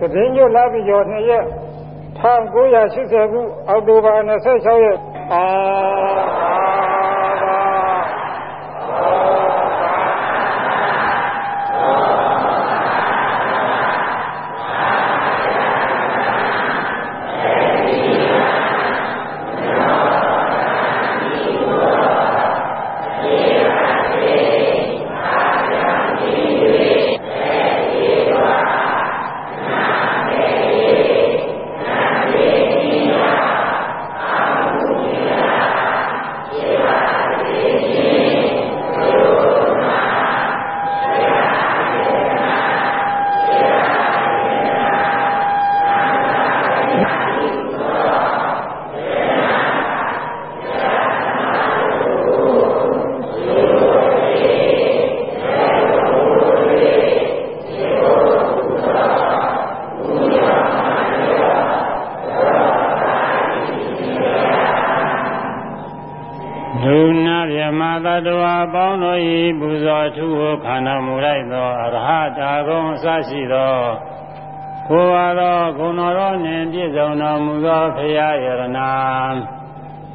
သတင်းညွှန်လာပြီးကျော်2ရက်1980ခုအောက်တိုဘာ26ရက်အာရှိသောကိုယ်ပါသောဂုဏတော်နှင့်ပြည့်စုံတော်မူသောဖရာယရဏ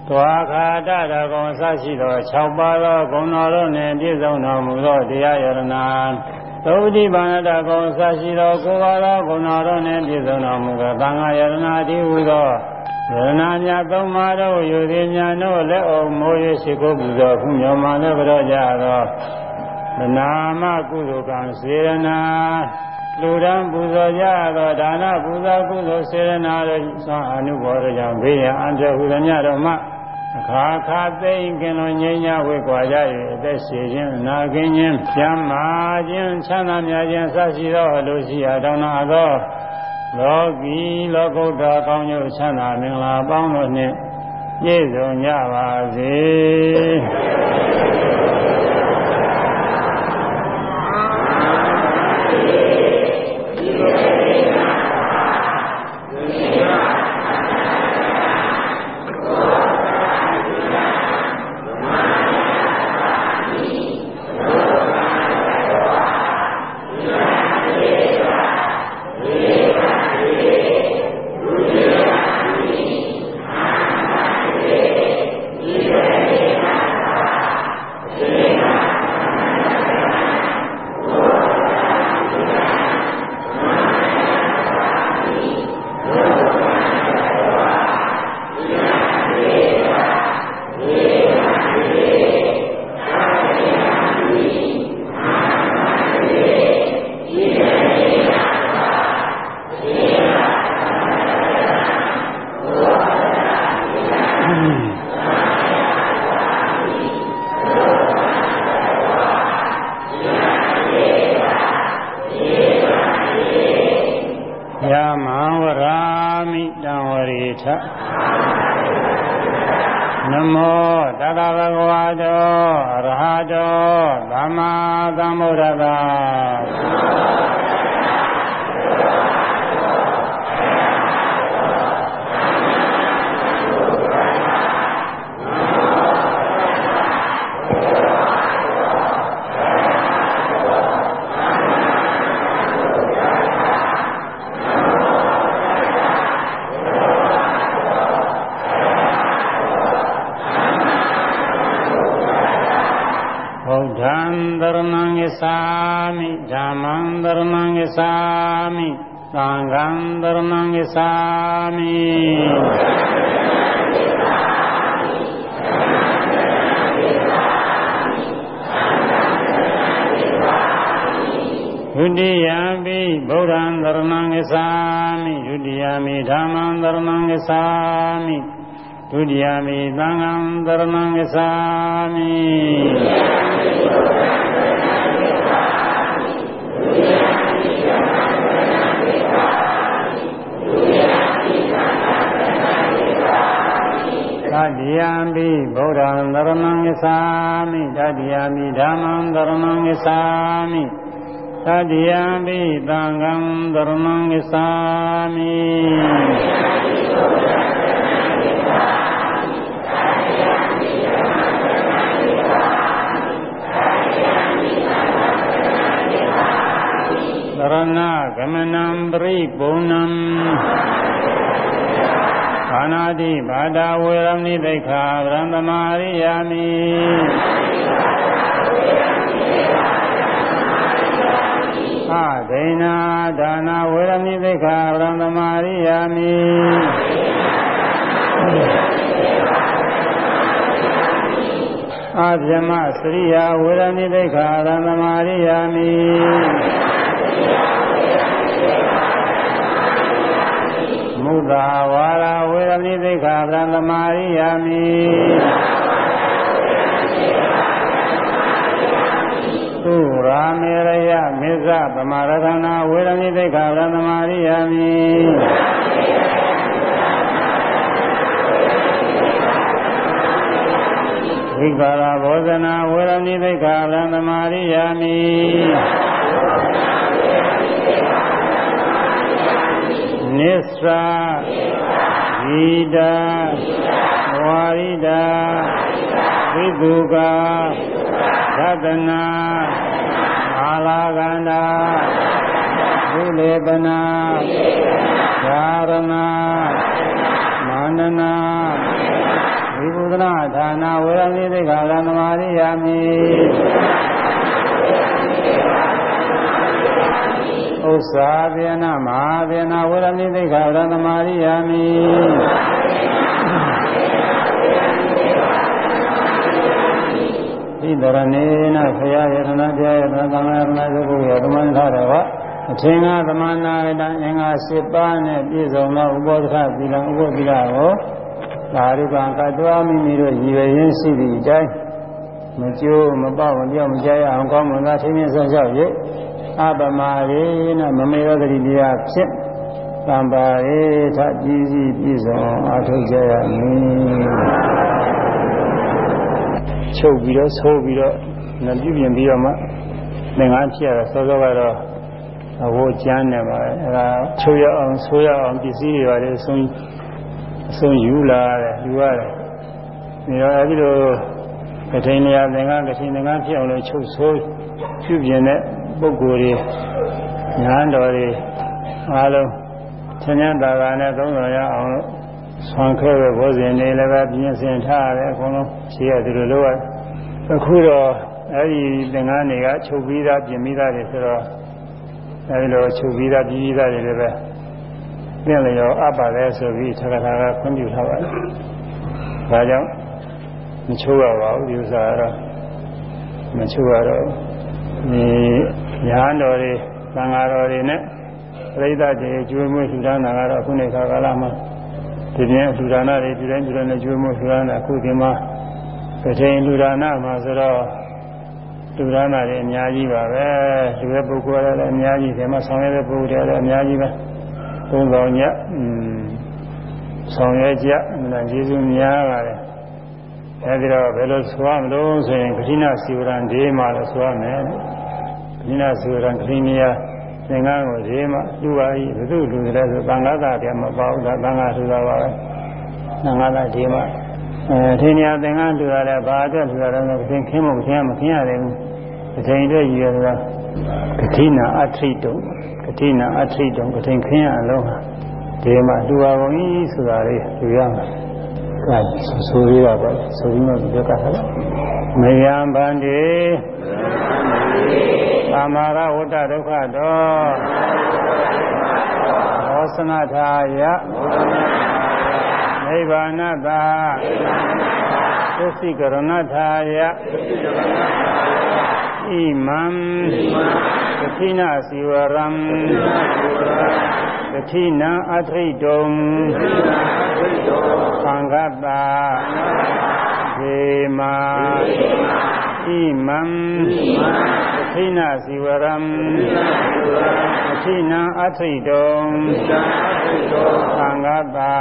သွားခါတတကုံအစရှိသော6ပါးသောဂုဏတော်နှင့်ပြည့်စုံတော်မူသောတရားယရဏသု တိပါဏတကုံအစရှိသောကိုယ်ပါသောဂုဏတော်နှင့်ပြည့်စုံတော်မူသောသံဃာယရဏတိဟုသောယရဏများသုံးပါးတို့ယူသည်များတို့လက်အောင်မိုးရရှိကိုပူဇော်ခုမြော်မှလည်းကြောကြသောမနာမကုသိုလ်ကံစေရနာလူရန်ပူဇော်ကြသောဒါနပူဇော်ကုသိုလ်စေရနာတို့သောအနုဘောတို့ကြောင့်ဘေးရန်အန္တရာယ်ဟူသည်များတို့မှအ ခါခါသိမ့်ခင်လွန်ငြိမ်းချဝိကွာရ၍အသက်ရှင်ခြင်းနာခင်ခြင်းကျမ်းမာခြင်းချမ်းသာများခြင်းစရှိသောအလိုရှိရာတောင်းနာသောလောကီလောကုတ္တကောင်းကျိုးချမ်းသာမင်္ဂလာပေါင်းတို့နှင့်ပြည့်စုံကြပါစေ။ နာဂမနံပရိပုဏ္ဏံခာနာတိဘာတာဝေရမဏိတိခာဗရံသမာရိယာမိအဒိဏာဒါနာဝေရမဏိတိခာဗရံသမာရိယာမိအဗြမစရိယာဝေရဏိတိခာဗရံသမာရိယာမိ မုသာဝါရဝေရမိသိခာရံသမာရိယာမိသုရာမေရယမေဇပမာရခဏဝေရမိသိခာရံသမာရိယာမိဝိကာရဘောဇနာဝေရဏိသိက္ခာလံသမာရိယာမိ နိစ္စဝိဒာဝါရိဒာဝိတုကာသတနာအာလာကန္တာဘုလေပနာဓာရဏမာနနာဝိဘုဒနာဌာနဝေရမိသိက္ခာလံသမာရိယာမိ ဥစ္စာပြေနမဟာပြေနဝေရမိသိက္ခာလံသမာရိယာမိဣတရဏေနဖယာယတနာပြယတနာသမာယတနာသုခုယသမန္ထာရဝအထင်္ဂသမနာယတအင်္ဂါ၈ပါးနဲ့ပြည့်စုံသောဥပောဒခသီလဥပ္ပဒိရကိုသာရုကံကတွားမိမိတို့ရည်ရွယ်ရင်းရှိသည့်အတိုင်းမကျိုးမပေါ့မပြောင်းမကြရအောင်ကောင်းမွန်သောထင်းထင်းဆောက်ရှောက်၍ အပမာရေနမမေရတိတရားဖြင့်သံပါရေထကြည်စီပြည့်စုံအထုတ်ကြရမည်ချုပ်ပြီးတော့ဆိုးပြီးတော့နှပြုပြင်ပြီးတော့မှသင်္ကန်းဖြစ်ရတော့စောစောကတော့အဝကျမ်းနေပါအဲဒါချုပ်ရအောင်ဆိုးရအောင်ပစ္စည်းတွေပါလေအဆုံးအဆုံးယူလာတယ်ယူရတယ်။ဒါတော့အဲဒီလိုကထိန်နေရာသင်္ကန်းကထိန်သင်္ကန်းဖြစ်အောင်လို့ချုပ်ဆိုးပြုပြင်တဲ့ ပုဂ္ဂိုလ်တွေညာတော်တွေအားလုံးသင်္ញန်တာကနဲ့သုံးတော်ရအောင်လို့ဆွမ်းခဲပဲဘောဇင်နေလည်းပဲပြင်ဆင်ထားရတယ်အကုန်လုံးရှိရတယ်လို့လို့အခုတော့အဲဒီသင်္ကန်းတွေကချုပ်ပြီးသားပြင်ပြီးသားတွေဆိုတော့အဲဒီလိုချုပ်ပြီးသားပြီးပြီးသားတွေလည်းပဲပြင့်လျော်အပ်ပါတယ်ဆိုပြီးသက္ကထာကခွင့်ပြုထားပါတယ်။ဒါကြောင့်မချိုးရပါဘူးဒီဥစ္စာကတော့မချိုးရတော့ဒီ ညာတော်တွေသံဃာတော်တွေနဲ့ပရိသတ်တွေကျွေးမွေးလှူဒါန်းတာကတော့ခုနေခါကာလမှာဒီပြင်းလှူဒါန်းတာတွေဒီတိုင်းဒီတိုင်းနဲ့ကျွေးမွေးလှူဒါန်းတာအခုဒီမှာတစ်ချိန်လှူဒါန်းတာမှာဆိုတော့လှူဒါန်းတာတွေအများကြီးပါပဲလူရဲ့ပုဂ္ဂိုလ်တွေလည်းအများကြီးဒီမှာဆောင်ရတဲ့ပုဂ္ဂိုလ်တွေလည်းအများကြီးပဲသုံးဆောင်ညဆောင်ရွက်ကြအမှန်ကျေးဇူးများပါတယ်အဲဒီတော့ဘယ်လိုဆိုရမလို့ဆိုရင်ခတိနာစီဝရံဒေးမှာလို့ဆိုရမယ် ခတိနာစီဝရံခတိနီယာသင်္ကန်းကိုဒေးမှာလူပါဤဘုသူလူတယ်ဆိုသံဃာတာတည်းမပေါ့ဒါသံဃာထူတာပါပဲသံဃာတာဒေးမှာအဲထင်းညာသင်္ကန်းထူရတယ်ဘာအတွက်ထူရတယ်လဲခင်းခင်းမခင်းမခင်းရတယ်ဘူးအချိန်အတွက်ရည်ရတာကတိနာအထိတုံကတိနာအထိတုံကတိခင်းရအလုံးဟာဒီမှာလူပါကုန်ဤဆိုတာလေးလူရမှာအဲဆိုရတာပါဆိုပြီးမှပြောတာဟာမယံဗန္တိ သမာရဝတ္တဒုက္ခတောသောစနထာယနိဗ္ဗာနတာသစ္စိကရဏထာယဣမံသတိနာစီဝရံသတိနာအထိတုံသံဃတ္တာဒေမာဣမံ သတိနာစီဝရံသတိနာအထိတုံသံဃတ္တာ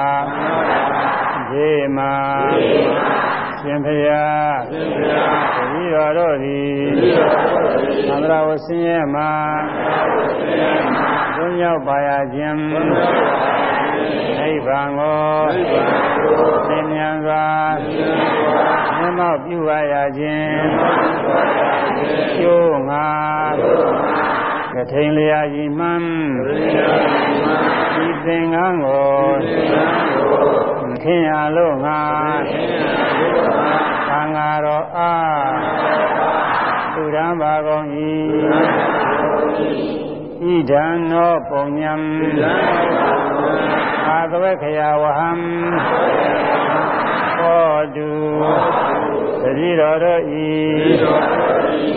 ဒေမာရှင်ဖရာရှင်ဖရာတပည့်တော်တို့သည်သံဃာဝဆင်းရဲမှာသုံးရောက်ပါရခြင်းနိဗ္ဗာန်ကိုသင်မြန်စွာ မြတ်မောက်ပြုပါရခြင်းကျိုးငါကထိန်လျာကြီးမှန်ဤသင်္ကန်းကိုခင်ရလို့ငါသံဃာတော်အားသူရန်ပါကုန်၏ဣဒံနောပုံညံအာသဝေခယဝဟံဟောတု တတိတော်တို့ဤ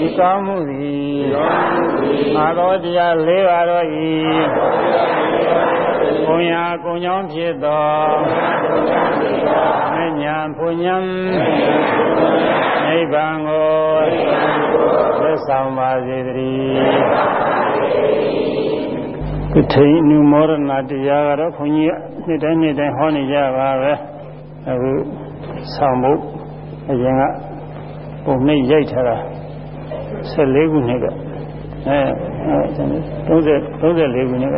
ဤကောင်းမှုသည်အာသောတရား၄ပါးတို့ဤဘုံညာကုံကြောင်းဖြစ်သောမညာဘုံညံနိဗ္ဗာန်ကိုသက်ဆောင်ပါစေတည်းကထိန်နုမောရဏတရားကတော့ခွန်ကြီးနှစ်တိုင်းနှစ်တိုင်းဟောနေကြပါပဲအခုဆောင်ဖို့အရင်က ပုံနှိပ်ရိုက်ထားတာ14ခုနှစ်ကအဲ30 34ခုနှစ်က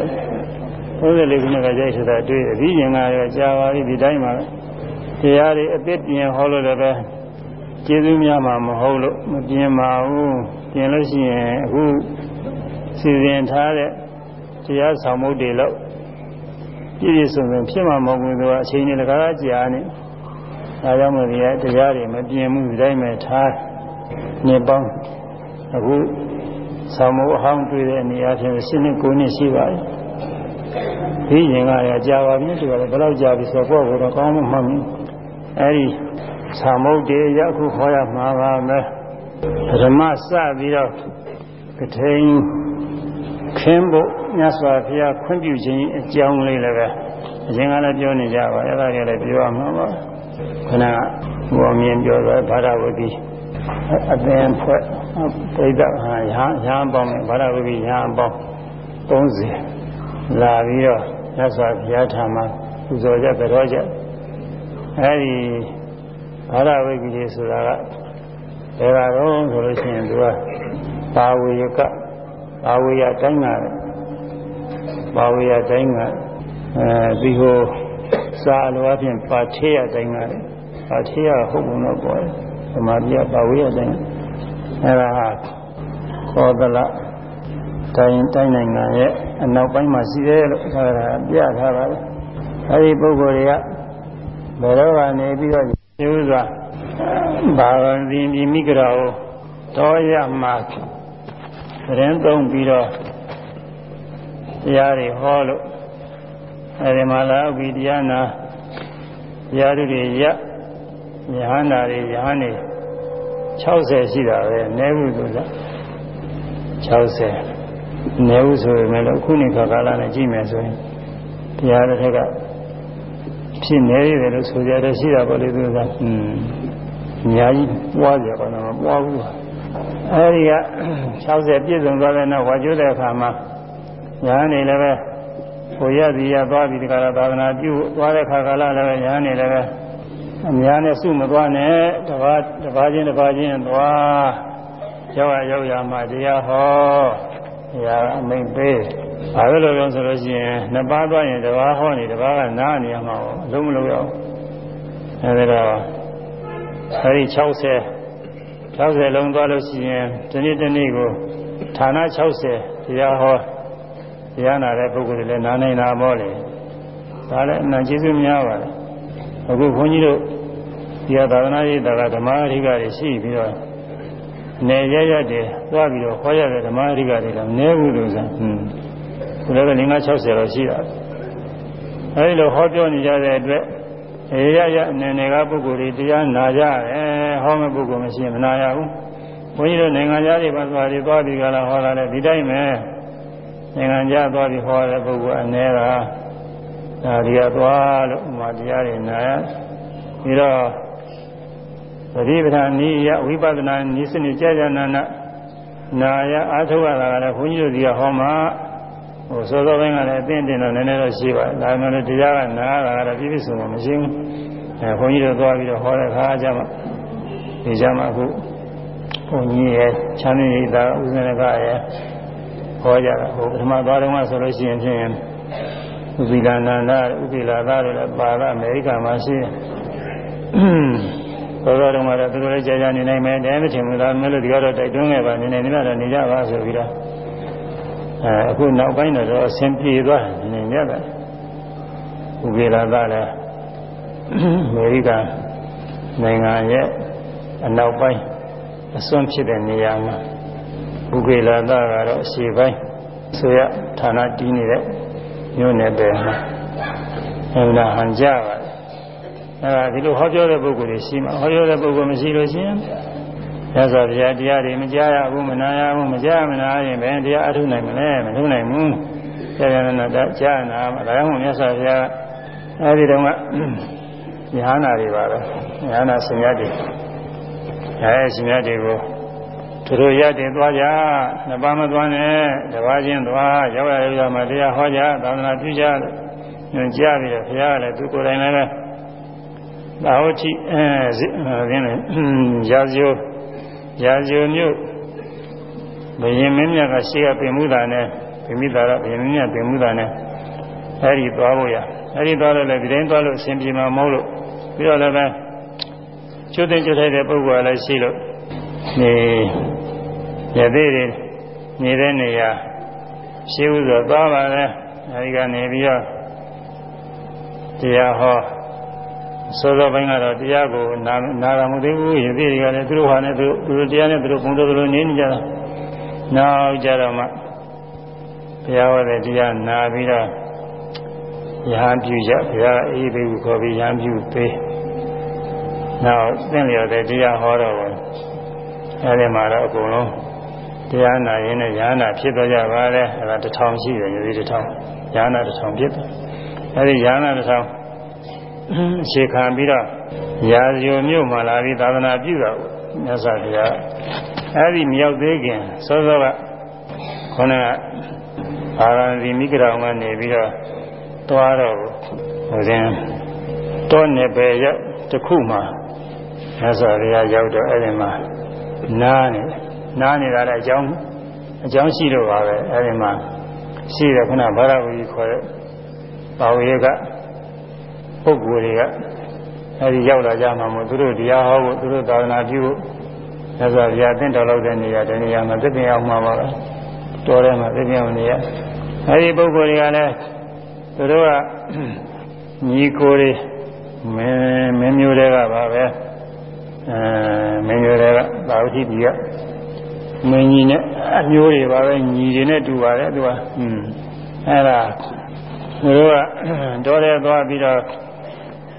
34ခုနှစ်ကရိုက်ထားတာတွေ့အပြီးရင်ကရောကြာပါပြီဒီတိုင်းမှာတရားတွေအသစ်ပြင်ဟောလို့လည်းပဲကျေးဇူးများမှာမဟုတ်လို့မပြင်ပါဘူးပြင်လို့ရှိရင်အခုစီစဉ်ထားတဲ့တရားဆောင်မှုတွေလို့ပြည့်ပြည့်စုံစုံဖြစ်မှာမဟုတ်ဘူးသူကအချိန်နဲ့တကားကြာနေ ဒါကြောင့်မို့ဒီတရားတွေမပြင်းမှုဒီတိုင်းပဲထားနေပေါင်းအခုဆောင်းမိုးအဟောင်းတွေ့တဲ့နေရာချင်းရှင်းနေကိုနှစ်ရှိပါပြီဒီရင်ကရကြာပါပြီတူတယ်ဘယ်တော့ကြာပြီဆိုတော့ကိုယ်ကတော့ကောင်းမှမှတ်မိအဲဒီဆောင်းမိုးတွေရအခုခေါ်ရမှာပါမယ်ပထမစပြီးတော့ကထိန်ခင်းဖို့မြတ်စွာဘုရားခွင့်ပြုခြင်းအကြောင်းလေးလည်းပဲအရင်ကလည်းပြောနေကြပါအဲ့ဒါတွေလည်းပြောရမှာပါ ခဏဘောမြင်ပြောတော့ဘာသာဝတိအသင်ဖွဲ့ပြိဿဟာရဟန်းရဟန်းပေါင်းဘာသာဝတိရဟန်းပေါင်း30လာပြီးတော့မြတ်စွာဘုရားထာမှာပူဇော်ကြကြောကြအဲဒီဘာသာဝတိတွေဆိုတာကဘယ်ကတော့ဆိုလို့ရှိရင်သူကပါဝေယကပါဝေယတိုင်းကပါဝေယတိုင်းကအဲဒီဟိုစာလိုအပြင်ပါထေရတိုင်းက ပါထေရဟုတ်ဘုံတော့ပေါ်တယ်သမာဓိကပါဝေယတိုင်းအဲဒါဟာခောဒလတိုင်းတိုင်းနိုင်ငံရဲ့အနောက်ပိုင်းမှာရှိတယ်လို့ဆိုတာပြထားပါတယ်အဲဒီပုဂ္ဂိုလ်တွေကဘယ်တော့ကနေပြီးတော့ကျေဥစွာဘာဝန္တိမိဂရာကိုတော်ရမှာသတင်းသုံးပြီးတော့တရားတွေဟောလို့အဲဒီမှာလာပြီးတရားနာတရားတွေရ ယဟန္တာတွေယဟန်တွေ60ရှိတာပဲနဲဘူးဆိုတာ60နဲဘူးဆိုပေမဲ့လို့ခုနှစ်ခါကာလနဲ့ကြည့်မယ်ဆိုရင်တရားတစ်ထက်ကဖြစ်နေရတယ်လို့ဆိုကြတယ်ရှိတာပေါ့လေသူကอืมအများကြီးပွားကြပါတော့မပွားဘူးအဲဒီက60ပြည့်စုံသွားတဲ့နောက်ဝါကျွတဲ့အခါမှာညာနေလည်းပဲဟိုရသည်ရသွားပြီးဒီကရာသာသနာပြုသွားတဲ့ခါကာလလည်းပဲညာနေလည်းပဲ အများနဲ့စုမသွားနဲ့တပါးတပါးချင်းတပါးချင်းသွားရောက်ရရောက်ရမှတရားဟောတရားအမိန်ပေးဘာလို့လဲဆိုလို့ရှိရင်နှစ်ပါးသွားရင်တပါးဟောနေတပါးကနားနေရမှာပေါ့အလုံးမလုံးရအောင်အဲဒီတော့အဲဒီ60 60လုံးသွားလို့ရှိရင်ဒီနေ့ဒီနေ့ကိုဌာန60တရားဟောတရားနာတဲ့ပုဂ္ဂိုလ်တွေလည်းနားနိုင်တာမောလေဒါလည်းအနံကျေးဇူးများပါတယ် အခုခွန်ကြီးတို့ဒီသာသနာ့ရေးတာကဓမ္မအဓိကတွေရှိပြီးတော့နေရရတဲ့သွားပြီးတော့ဟောရတဲ့ဓမ္မအဓိကတွေလည်းနည်းဘူးလို့ဆိုဟွန်းဒီလိုပဲ5 60တော့ရှိတာအဲဒီလိုဟောပြောနေကြတဲ့အတွက်အေရရအနေနဲ့ကပုဂ္ဂိုလ်တွေတရားနာကြတယ်ဟောမဲ့ပုဂ္ဂိုလ်မရှိရင်မနာရဘူးဘုန်းကြီးတို့နိုင်ငံသားတွေပါသွားပြီးသွားပြီးကြလားဟောတာလေဒီတိုင်းပဲနိုင်ငံခြားသွားပြီးဟောတဲ့ပုဂ္ဂိုလ်အနေက ဒါဒီကသွားလို့ဥမာတရားတွေနာရပြီးတော့သတိပဋ္ဌာန်ဤယဝိပဿနာဤစနစ်ကြာကြာနာနာနာရအာထုရတာကလည်းဘုန်းကြီးတို့ဒီကဟောမှာဟိုစောစောပိုင်းကလည်းအသင့်တင်တော့နည်းနည်းတော့ရှိပါတယ်ဒါမှလည်းတရားကနားတာကတော့ပြည့်ပြည့်စုံစုံမရှိဘူးအဲဘုန်းကြီးတို့သွားပြီးတော့ဟောတဲ့ခါကျမှဒီကျမှအခုဘုန်းကြီးရဲ့ချမ်းမြေ့တာဥစ္စနကရဲ့ဟောကြတာဟိုပထမသွားတော့မှဆိုလို့ရှိရင်ဖြင့် ဥပိလနာနာဥပိလာသားတွေလည်းပါတာအမေရိကန်မှာရှိတယ်သောတော်တော်မှာတော့သူတို့လည်းကြာကြာနေနိုင်မယ်တဲမထင်ဘူးလားမလို့ဒီကတော့တိုက်တွန်းခဲ့ပါနေနေနေတော့နေကြပါဆိုပြီးတော့အဲအခုနောက်ပိုင်းတော့အဆင်ပြေသွားတယ်နေရတယ်ဥပေရသလည်းအမေရိကန်နိုင်ငံရဲ့အနောက်ပိုင်းအစွန်းဖြစ်တဲ့နေရာမှာဥပေရသကတော့အရှေ့ပိုင်းဆိုရဌာနတည်နေတဲ့ မြို့နယ်ပဲမှာအဲဒါဟန်ကြပါတယ်အဲဒါဒီလိုဟောပြောတဲ့ပုဂ္ဂိုလ်တွေရှိမှာဟောပြောတဲ့ပုဂ္ဂိုလ်မရှိလို့ရှိရင်ရသော်ဗျာတရားတွေမကြားရဘူးမနာရဘူးမကြားမနာရင်ဘယ်တရားအထုနိုင်မလဲမထုနိုင်ဘူးဆရာရဏတာကြားနာမှာဒါကြောင့်မြတ်စွာဘုရားအဲဒီတော့ကဉာဏ်နာတွေပါပဲဉာဏ်နာဆင်ရတွေအဲဆင်ရတွေကို သူတို့ရတဲ့သွားကြနှစ်ပါးမသွားနဲ့တပါးချင်းသွားရောက်ရရမှာတရားဟောကြသာသနာပြုကြညွှန်ကြားပြီးတော့ဘုရားကလည်းသူကိုယ်တိုင်လည်းသာဝတိအဲရင်းလည်းရာဇယောရာဇယောမြို့ဘယင်မင်းမြတ်ကရှေ့ကပြင်မှုတာနဲ့ပြင်မိတာတော့ဘယင်မင်းမြတ်ပြင်မှုတာနဲ့အဲဒီသွားဖို့ရအဲဒီသွားလို့လည်းဒီတိုင်းသွားလို့အဆင်ပြေမှာမဟုတ်လို့ပြီးတော့လည်းပဲကျွတ်တဲ့ကျွတ်ထိုက်တဲ့ပုဂ္ဂိုလ်ကလည်းရှိလို့နေ ရသေးတယ်နေတဲ့နေရာရှိဥစွာသွားပါလေအဲဒီကနေပြီးတော့တရားဟောစောစောပိုင်းကတော့တရားကိုနာနာရမှုသေးဘူးရသေးတွေကလည်းသူတို့ဟာနဲ့သူသူတို့တရားနဲ့သူတို့ဘုံတော်တို့နေနေကြတာနောက်ကြတော့မှဘုရားဟောတဲ့တရားနာပြီးတော့ရဟန်းပြုကြဘုရားအေးသေးဘူးခေါ်ပြီးရဟန်းပြုပေးနောက်သင်လျော်တဲ့တရားဟောတော့အဲဒီမှာတော့အကုန်လုံး တရားနာရင်လည်းရဟနာဖြစ်တော့ကြပါလေအဲဒါတစ်ထောင်ရှိတယ်ညီလေးတစ်ထောင်ရဟနာတစ်ထောင်ဖြစ်တယ်အဲဒီရဟနာတစ်ထောင်ရှေခံပြီးတော့ရာဇိုမြို့မှာလာပြီးသာသနာပြုတာမြတ်စွာဘုရားအဲဒီမြောက်သေးခင်စောစောကခေါင်းကအာရဏဒီမိဂရောင်ကနေပြီးတော့သွားတော့ဟိုစဉ်တောနယ်ပဲရောက်တခုမှမြတ်စွာဘုရားရောက်တော့အဲဒီမှာနားနေ နားနေတာလည်းအကြောင်းအကြောင်းရှိတော့ပါပဲအဲဒီမှာရှိတယ်ခုနဗရဝီခေါ်တဲ့ပါဝေကပုဂ္ဂိုလ်တွေကအဲဒီရောက်လာကြမှာမို့သူတို့တရားဟောဖို့သူတို့သာသနာပြုဖို့သက်သာပြအသင့်တော်လောက်တဲ့နေရာတနေရာမှာသစ်ပင်အောင်မှာပါပဲတော်ထဲမှာသစ်ပင်အောင်နေရအဲဒီပုဂ္ဂိုလ်တွေကလည်းသူတို့ကညီကိုတွေမင်းမင်းမျိုးတွေကပါပဲအဲမင်းမျိုးတွေကသာဝတိပြည်က မင်းကြီးနဲ့အမျိုးတွေပါပဲညီတွေနဲ့တူပါတယ်သူကอืมအဲ့ဒါသူတို့ကတော်တယ်သွားပြီးတော့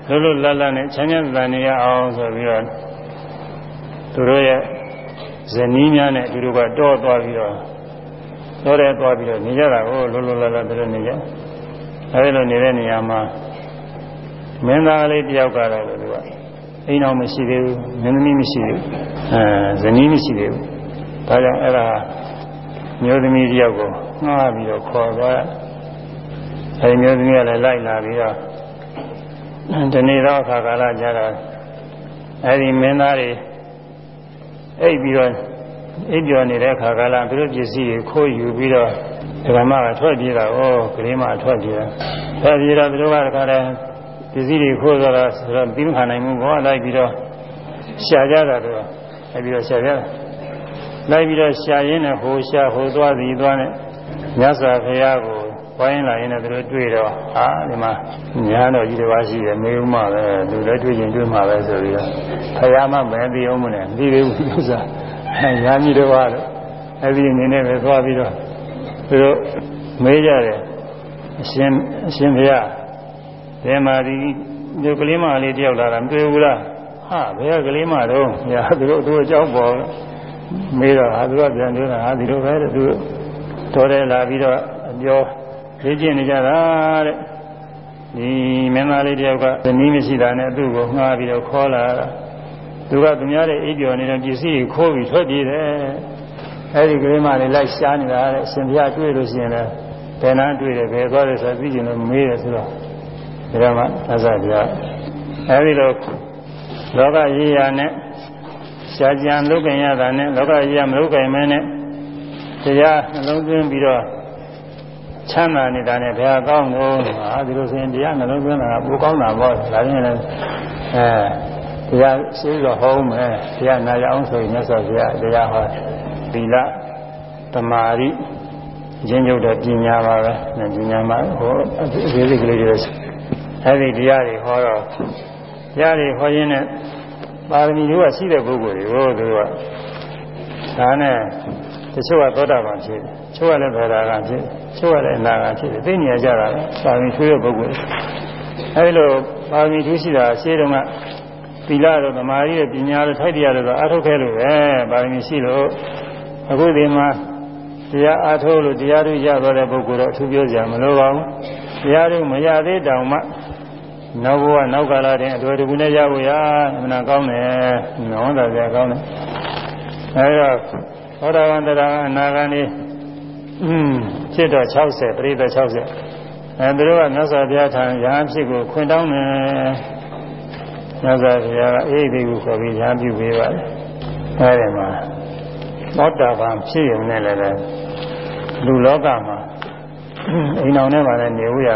လွတ်လွတ်လပ်လပ်နဲ့ချမ်းချမ်းသာနေရအောင်ဆိုပြီးတော့သူတို့ရဲ့ဇနီးများနဲ့သူတို့ကတောသွားပြီးတော့တော်တယ်သွားပြီးတော့နေကြတာကိုလွတ်လွတ်လပ်လပ်သူတို့နေကြအဲဒီလိုနေတဲ့နေရာမှာမင်းသားလေးတယောက်ကတော့သူကအိမ်အောင်မရှိသေးဘူးမင်းသမီးမရှိသေးဘူးအဲဇနီးမရှိသေးဘူး ဒါကြောင့်အဲ့ဒါမျိုးသမီးတယောက်ကိုငှားပြီးတော့ခေါ်သွားအဲဒီမျိုးသမီးကလည်းလိုက်လာပြီးတော့ဒီနေ့တော့အခါကာလကြတော့အဲဒီမင်းသားတွေအိပ်ပြီးတော့အိပ်ပြောနေတဲ့အခါကာလသူတို့ပစ္စည်းတွေခိုးယူပြီးတော့ဓမ္မကထွက်ပြေးတာဩကလေးမထွက်ပြေးတာထွက်ပြေးတော့သူတို့ကတခါတည်းပစ္စည်းတွေခိုးသွားတာဆိုတော့ပြီးမခံနိုင်ဘူးဘောလိုက်ပြီးတော့ရှာကြတာတော့အဲပြီးတော့ရှာကြတာ လိုက်ပြီးတော့ရှာရင်းနဲ့ဟိုရှာဟိုသွားသည်သွားနဲ့မြတ်စွာဘုရားကိုဝိုင်းလာရင်လည်းသူတို့တွေ့တော့ဟာဒီမှာညာတော်ကြီးတစ်ပါးရှိတယ်မေးဦးမှပဲသူလည်းတွေ့ချင်းတွေ့မှပဲဆိုပြီးတော့ဘုရားမှမသိအောင်မနဲ့သိသေးဘူးဥစ္စာညာကြီးတစ်ပါးတော့အဲဒီအနေနဲ့ပဲသွားပြီးတော့သူတို့မေးကြတယ်အရှင်အရှင်ဘုရားဒီမှာဒီဒီကလေးမလေးတယောက်လာတာမတွေ့ဘူးလားဟာဘယ်ကကလေးမတော့ညာသူတို့သူ့အကြောင်းပေါ် မေးတော့ဟာသူကပြန်ပြောတာဟာဒီလိုပဲတဲ့သူတော်တယ်လာပြီးတော့အပြောလေ့ကျင့်နေကြတာတဲ့ဒီမင်းသားလေးတယောက်ကဇနီးမရှိတာနဲ့သူ့ကိုငှားပြီးတော့ခေါ်လာတာသူကသူများတဲ့အိပ်ပျော်နေတဲ့ပစ္စည်းကိုခိုးပြီးထွက်ပြေးတယ်အဲဒီကလေးမလေးလိုက်ရှားနေတာတဲ့အရှင်ဘုရားတွေ့လို့ရှိရင်လည်းဘယ်နှမ်းတွေ့တယ်ဘယ်သွားတယ်ဆိုသိကျင်လို့မေးတယ်ဆိုတော့ဒါမှသစ္စာပြအဲဒီလိုလောကကြီးရာနဲ့ ရှားကြံလုကင်ရတာနဲ့လောကကြီးရမလုကင်မဲနဲ့တရားနှလုံးသွင်းပြီးတော့ချမ်းသာနေတာနဲ့ဘယ်ကောင်းလို့ဟာဒီလိုဆိုရင်တရားနှလုံးသွင်းတာကပိုကောင်းတာပေါ့ဒါချင်းလည်းအဲတရားရှိတော့ဟောမယ်တရားနာရအောင်ဆိုရင်မြတ်စွာဘုရားတရားဟောသီလသမာဓိရင်းချုပ်တဲ့ပညာပါပဲပညာမှာဟောအသေးစိတ်ကလေးတွေအဲဒီတရားတွေဟောတော့တရားတွေဟောရင်းနဲ့ ပါရမီတွေကရှိတဲ့ပုဂ္ဂိုလ်တွေကိုသူကဒါနဲ့တချို့ကသောတာပန်ဖြစ်တယ်ချို့ကလည်းဗေဒာကဖြစ်ချို့ကလည်းအနာကဖြစ်တယ်သိနေကြတာပါရမီထွေးတဲ့ပုဂ္ဂိုလ်အဲဒီလိုပါရမီထွေးရှိတာရှင်းတော့ကသီလတို့သမာဓိတို့ပညာတို့ထိုက်တရားတို့အထုတ်ခဲလို့ပဲပါရမီရှိလို့အခုဒီမှာတရားအထုတ်လို့တရားတို့ရသွားတဲ့ပုဂ္ဂိုလ်တော့အထူးပြောကြမလို့ပါဘူးတရားတို့မရသေးတောင်မှ နောက်ဘဝနောက်ကာလတင်အတွေ့အကြုံနဲ့ရဖို့ရအမှန်ကောင်းတယ်။နောင်တာကြကောင်းတယ်။အဲဒါသောတာပန်တရားအနာဂတ်နေอืมဖြစ်တော့60ပြိဿ60အဲသူတို့ကမြတ်စွာဘုရားထံရဟန်းဖြစ်ကိုခွင့်တောင်းတယ်။မြတ်စွာဘုရားကအေးဒီကိုခေါ်ပြီးရဟန်းပြုပေးပါတယ်။အဲဒီမှာသောတာပန်ဖြစ်ရုံနဲ့လည်းလူလောကမှာအိမ်တော်ထဲမှာလည်းနေဦးရ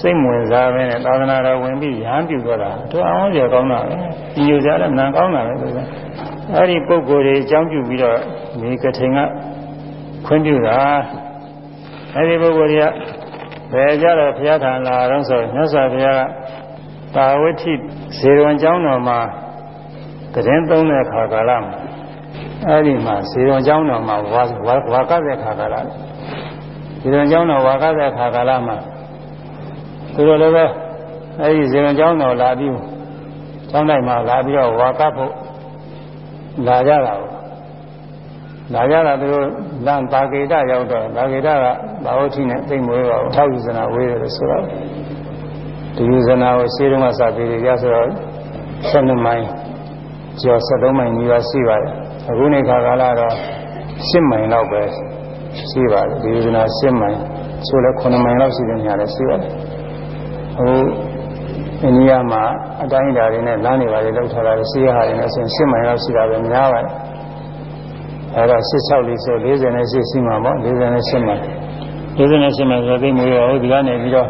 စိတ်ဝင်စားပဲနဲ့သာသနာတော်ဝင်ပြီးရဟန်းပြုသွားတာသူအောင်ရကောင်းတာပဲဒီယူကြလည်းမနကောင်းတာပဲသူကအဲ့ဒီပုံကိုယ်တွေအကြောင်းပြုပြီးတော့ဒီကထိန်ကခွင့်ပြုတာအဲ့ဒီပုံကိုယ်တွေကဘယ်ကြတော့ဘုရားထံလာတော့ဆိုမြတ်စွာဘုရားကတာဝတိဇေရဝန်ကျောင်းတော်မှာတရင်သုံးတဲ့ခါကာလမှာအဲ့ဒီမှာဇေရဝန်ကျောင်းတော်မှာဝါဝါကတဲ့ခါကာလဇေရဝန်ကျောင်းတော်ဝါကတဲ့ခါကာလမှာ သူတို့လည်းပဲအဲဒီဇေယျကျောင်းတော်လာပြီးကျောင်းတိုင်းမှာလာပြီးတော့ဝါကဖို့လာကြတာကိုလာကြတာသူတို့လမ်းပါကေတရောက်တော့ပါကေတကဘာဝတိနဲ့သိမ့်မွေးပါဘူးထောက်ယူဇနာဝေးတယ်ဆိုတော့ဒီယူဇနာကိုရှင်းတော့စပြီးရဆိုတော့12မိုင်ကျော်73မိုင်နီးပါးရှိပါတယ်အခုနေခါကာလတော့10မိုင်လောက်ပဲရှိပါတယ်ဒီယူဇနာ10မိုင်ဆိုလည်း9မိုင်လောက်ရှိတဲ့ညာလည်းရှိပါတယ် ဟိုအိန္ဒိယမှာအတိုင်းအတာတွေနဲ့လမ်းတွေပါလေလောက်ထားတာစီးရဟာတွေနဲ့ဆိုရင်10မိုင်လောက်ရှိတာပဲများပါတယ်အဲတော့16လေးဆို48ရှိမှာပေါ့48မိုင်48မိုင်ဆိုသိမျိုးရောဒီကနေပြီးတော့